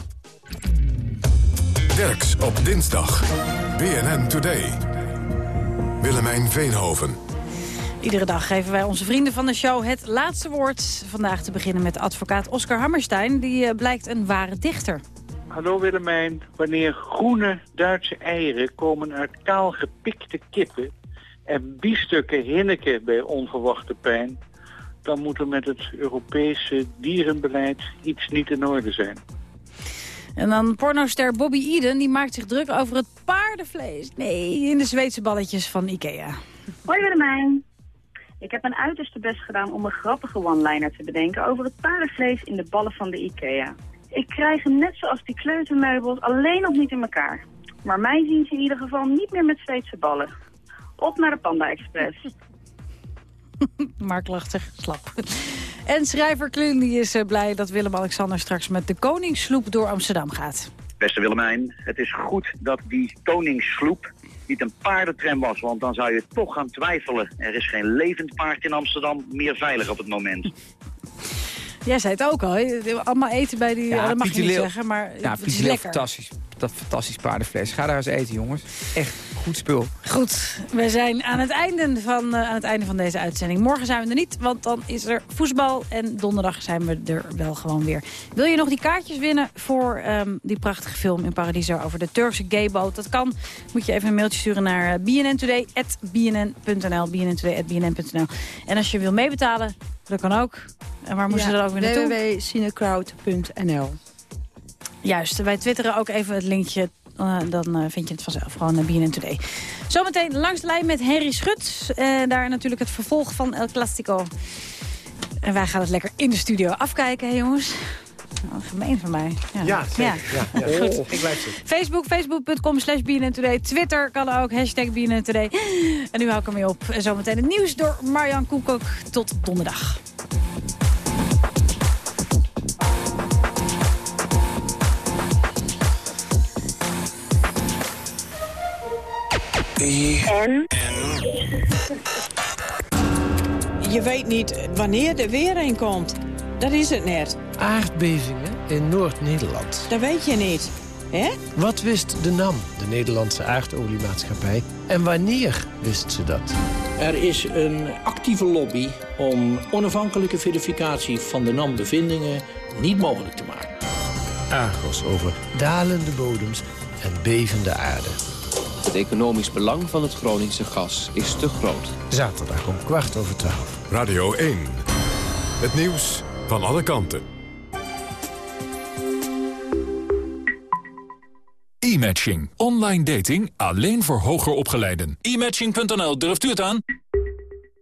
Derks op dinsdag. BNN Today. Willemijn Veenhoven. Iedere dag geven wij onze vrienden van de show het laatste woord. Vandaag te beginnen met advocaat Oscar Hammerstein. Die eh, blijkt een ware dichter. Hallo Willemijn. Wanneer groene Duitse eieren komen uit kaal gepikte kippen... en biefstukken hinneken bij onverwachte pijn... dan moet er met het Europese dierenbeleid iets niet in orde zijn. En dan pornoster Bobby Eden, die maakt zich druk over het paardenvlees. Nee, in de Zweedse balletjes van Ikea. Hoi Willemijn. Ik heb mijn uiterste best gedaan om een grappige one-liner te bedenken over het paardenvlees in de ballen van de IKEA. Ik krijg hem net zoals die kleutermeubels alleen nog niet in elkaar. Maar mij zien ze in ieder geval niet meer met Zweedse ballen. Op naar de Panda Express. Mark lacht zich slap. En schrijver Kluun die is eh, blij dat Willem-Alexander straks met de Koningssloep door Amsterdam gaat. Beste Willemijn, het is goed dat die koningssloep niet een paardentram was, want dan zou je toch gaan twijfelen. Er is geen levend paard in Amsterdam meer veilig op het moment. Jij zei het ook al, hè? allemaal eten bij die... dat mag je Pieter niet Leeuw- zeggen, maar Ja, het is lekker. fantastisch. Dat fantastisch paardenvlees. Ga daar eens eten, jongens. Echt goed spul. Goed, we zijn aan het, einde van, eh, aan het einde van deze uitzending. Morgen zijn we er niet, want dan is er voetbal. En donderdag zijn we er wel gewoon weer. Wil je nog die kaartjes winnen voor ehm, die prachtige film in Paradiso... over de Turkse gayboot? Dat kan. Moet je even een mailtje sturen naar eh, bnntoday.bnn.nl. bnntoday.bnn.nl. En als je wil meebetalen, dat kan ook. En waar moeten ze dan ook weer naartoe? www.cinecrowd.nl Juist, wij twitteren ook even het linkje. Eh, dan eh, vind je het vanzelf gewoon naar BNN Today. Zometeen langs de lijn met Henry Schut. Daar natuurlijk het vervolg van El Clasico. En wij gaan het lekker in de studio afkijken, hè, jongens. Oh, gemeen van mij. Ja, Ja, zeker. Ja, ja. Goed. Ik blijf zitten. Facebook, facebook.com slash Today. Twitter kan ook, hashtag Today. En nu hou ik ermee op. En zometeen het nieuws door Marjan Koekoek. Tot donderdag. En? Je weet niet wanneer er weer een komt. Dat is het net. Aardbevingen in Noord-Nederland. Dat weet je niet. hè? Wat wist de NAM, de Nederlandse aardoliemaatschappij? En wanneer wist ze dat? Er is een actieve lobby om onafhankelijke verificatie van de NAM-bevindingen niet mogelijk te maken. Argos over dalende bodems en bevende aarde. Het economisch belang van het Groningse gas is te groot. Zaterdag om kwart over twaalf. Radio 1. Het nieuws van alle kanten. E-matching. Online dating alleen voor hoger opgeleiden. E-matching.nl, durft u het aan?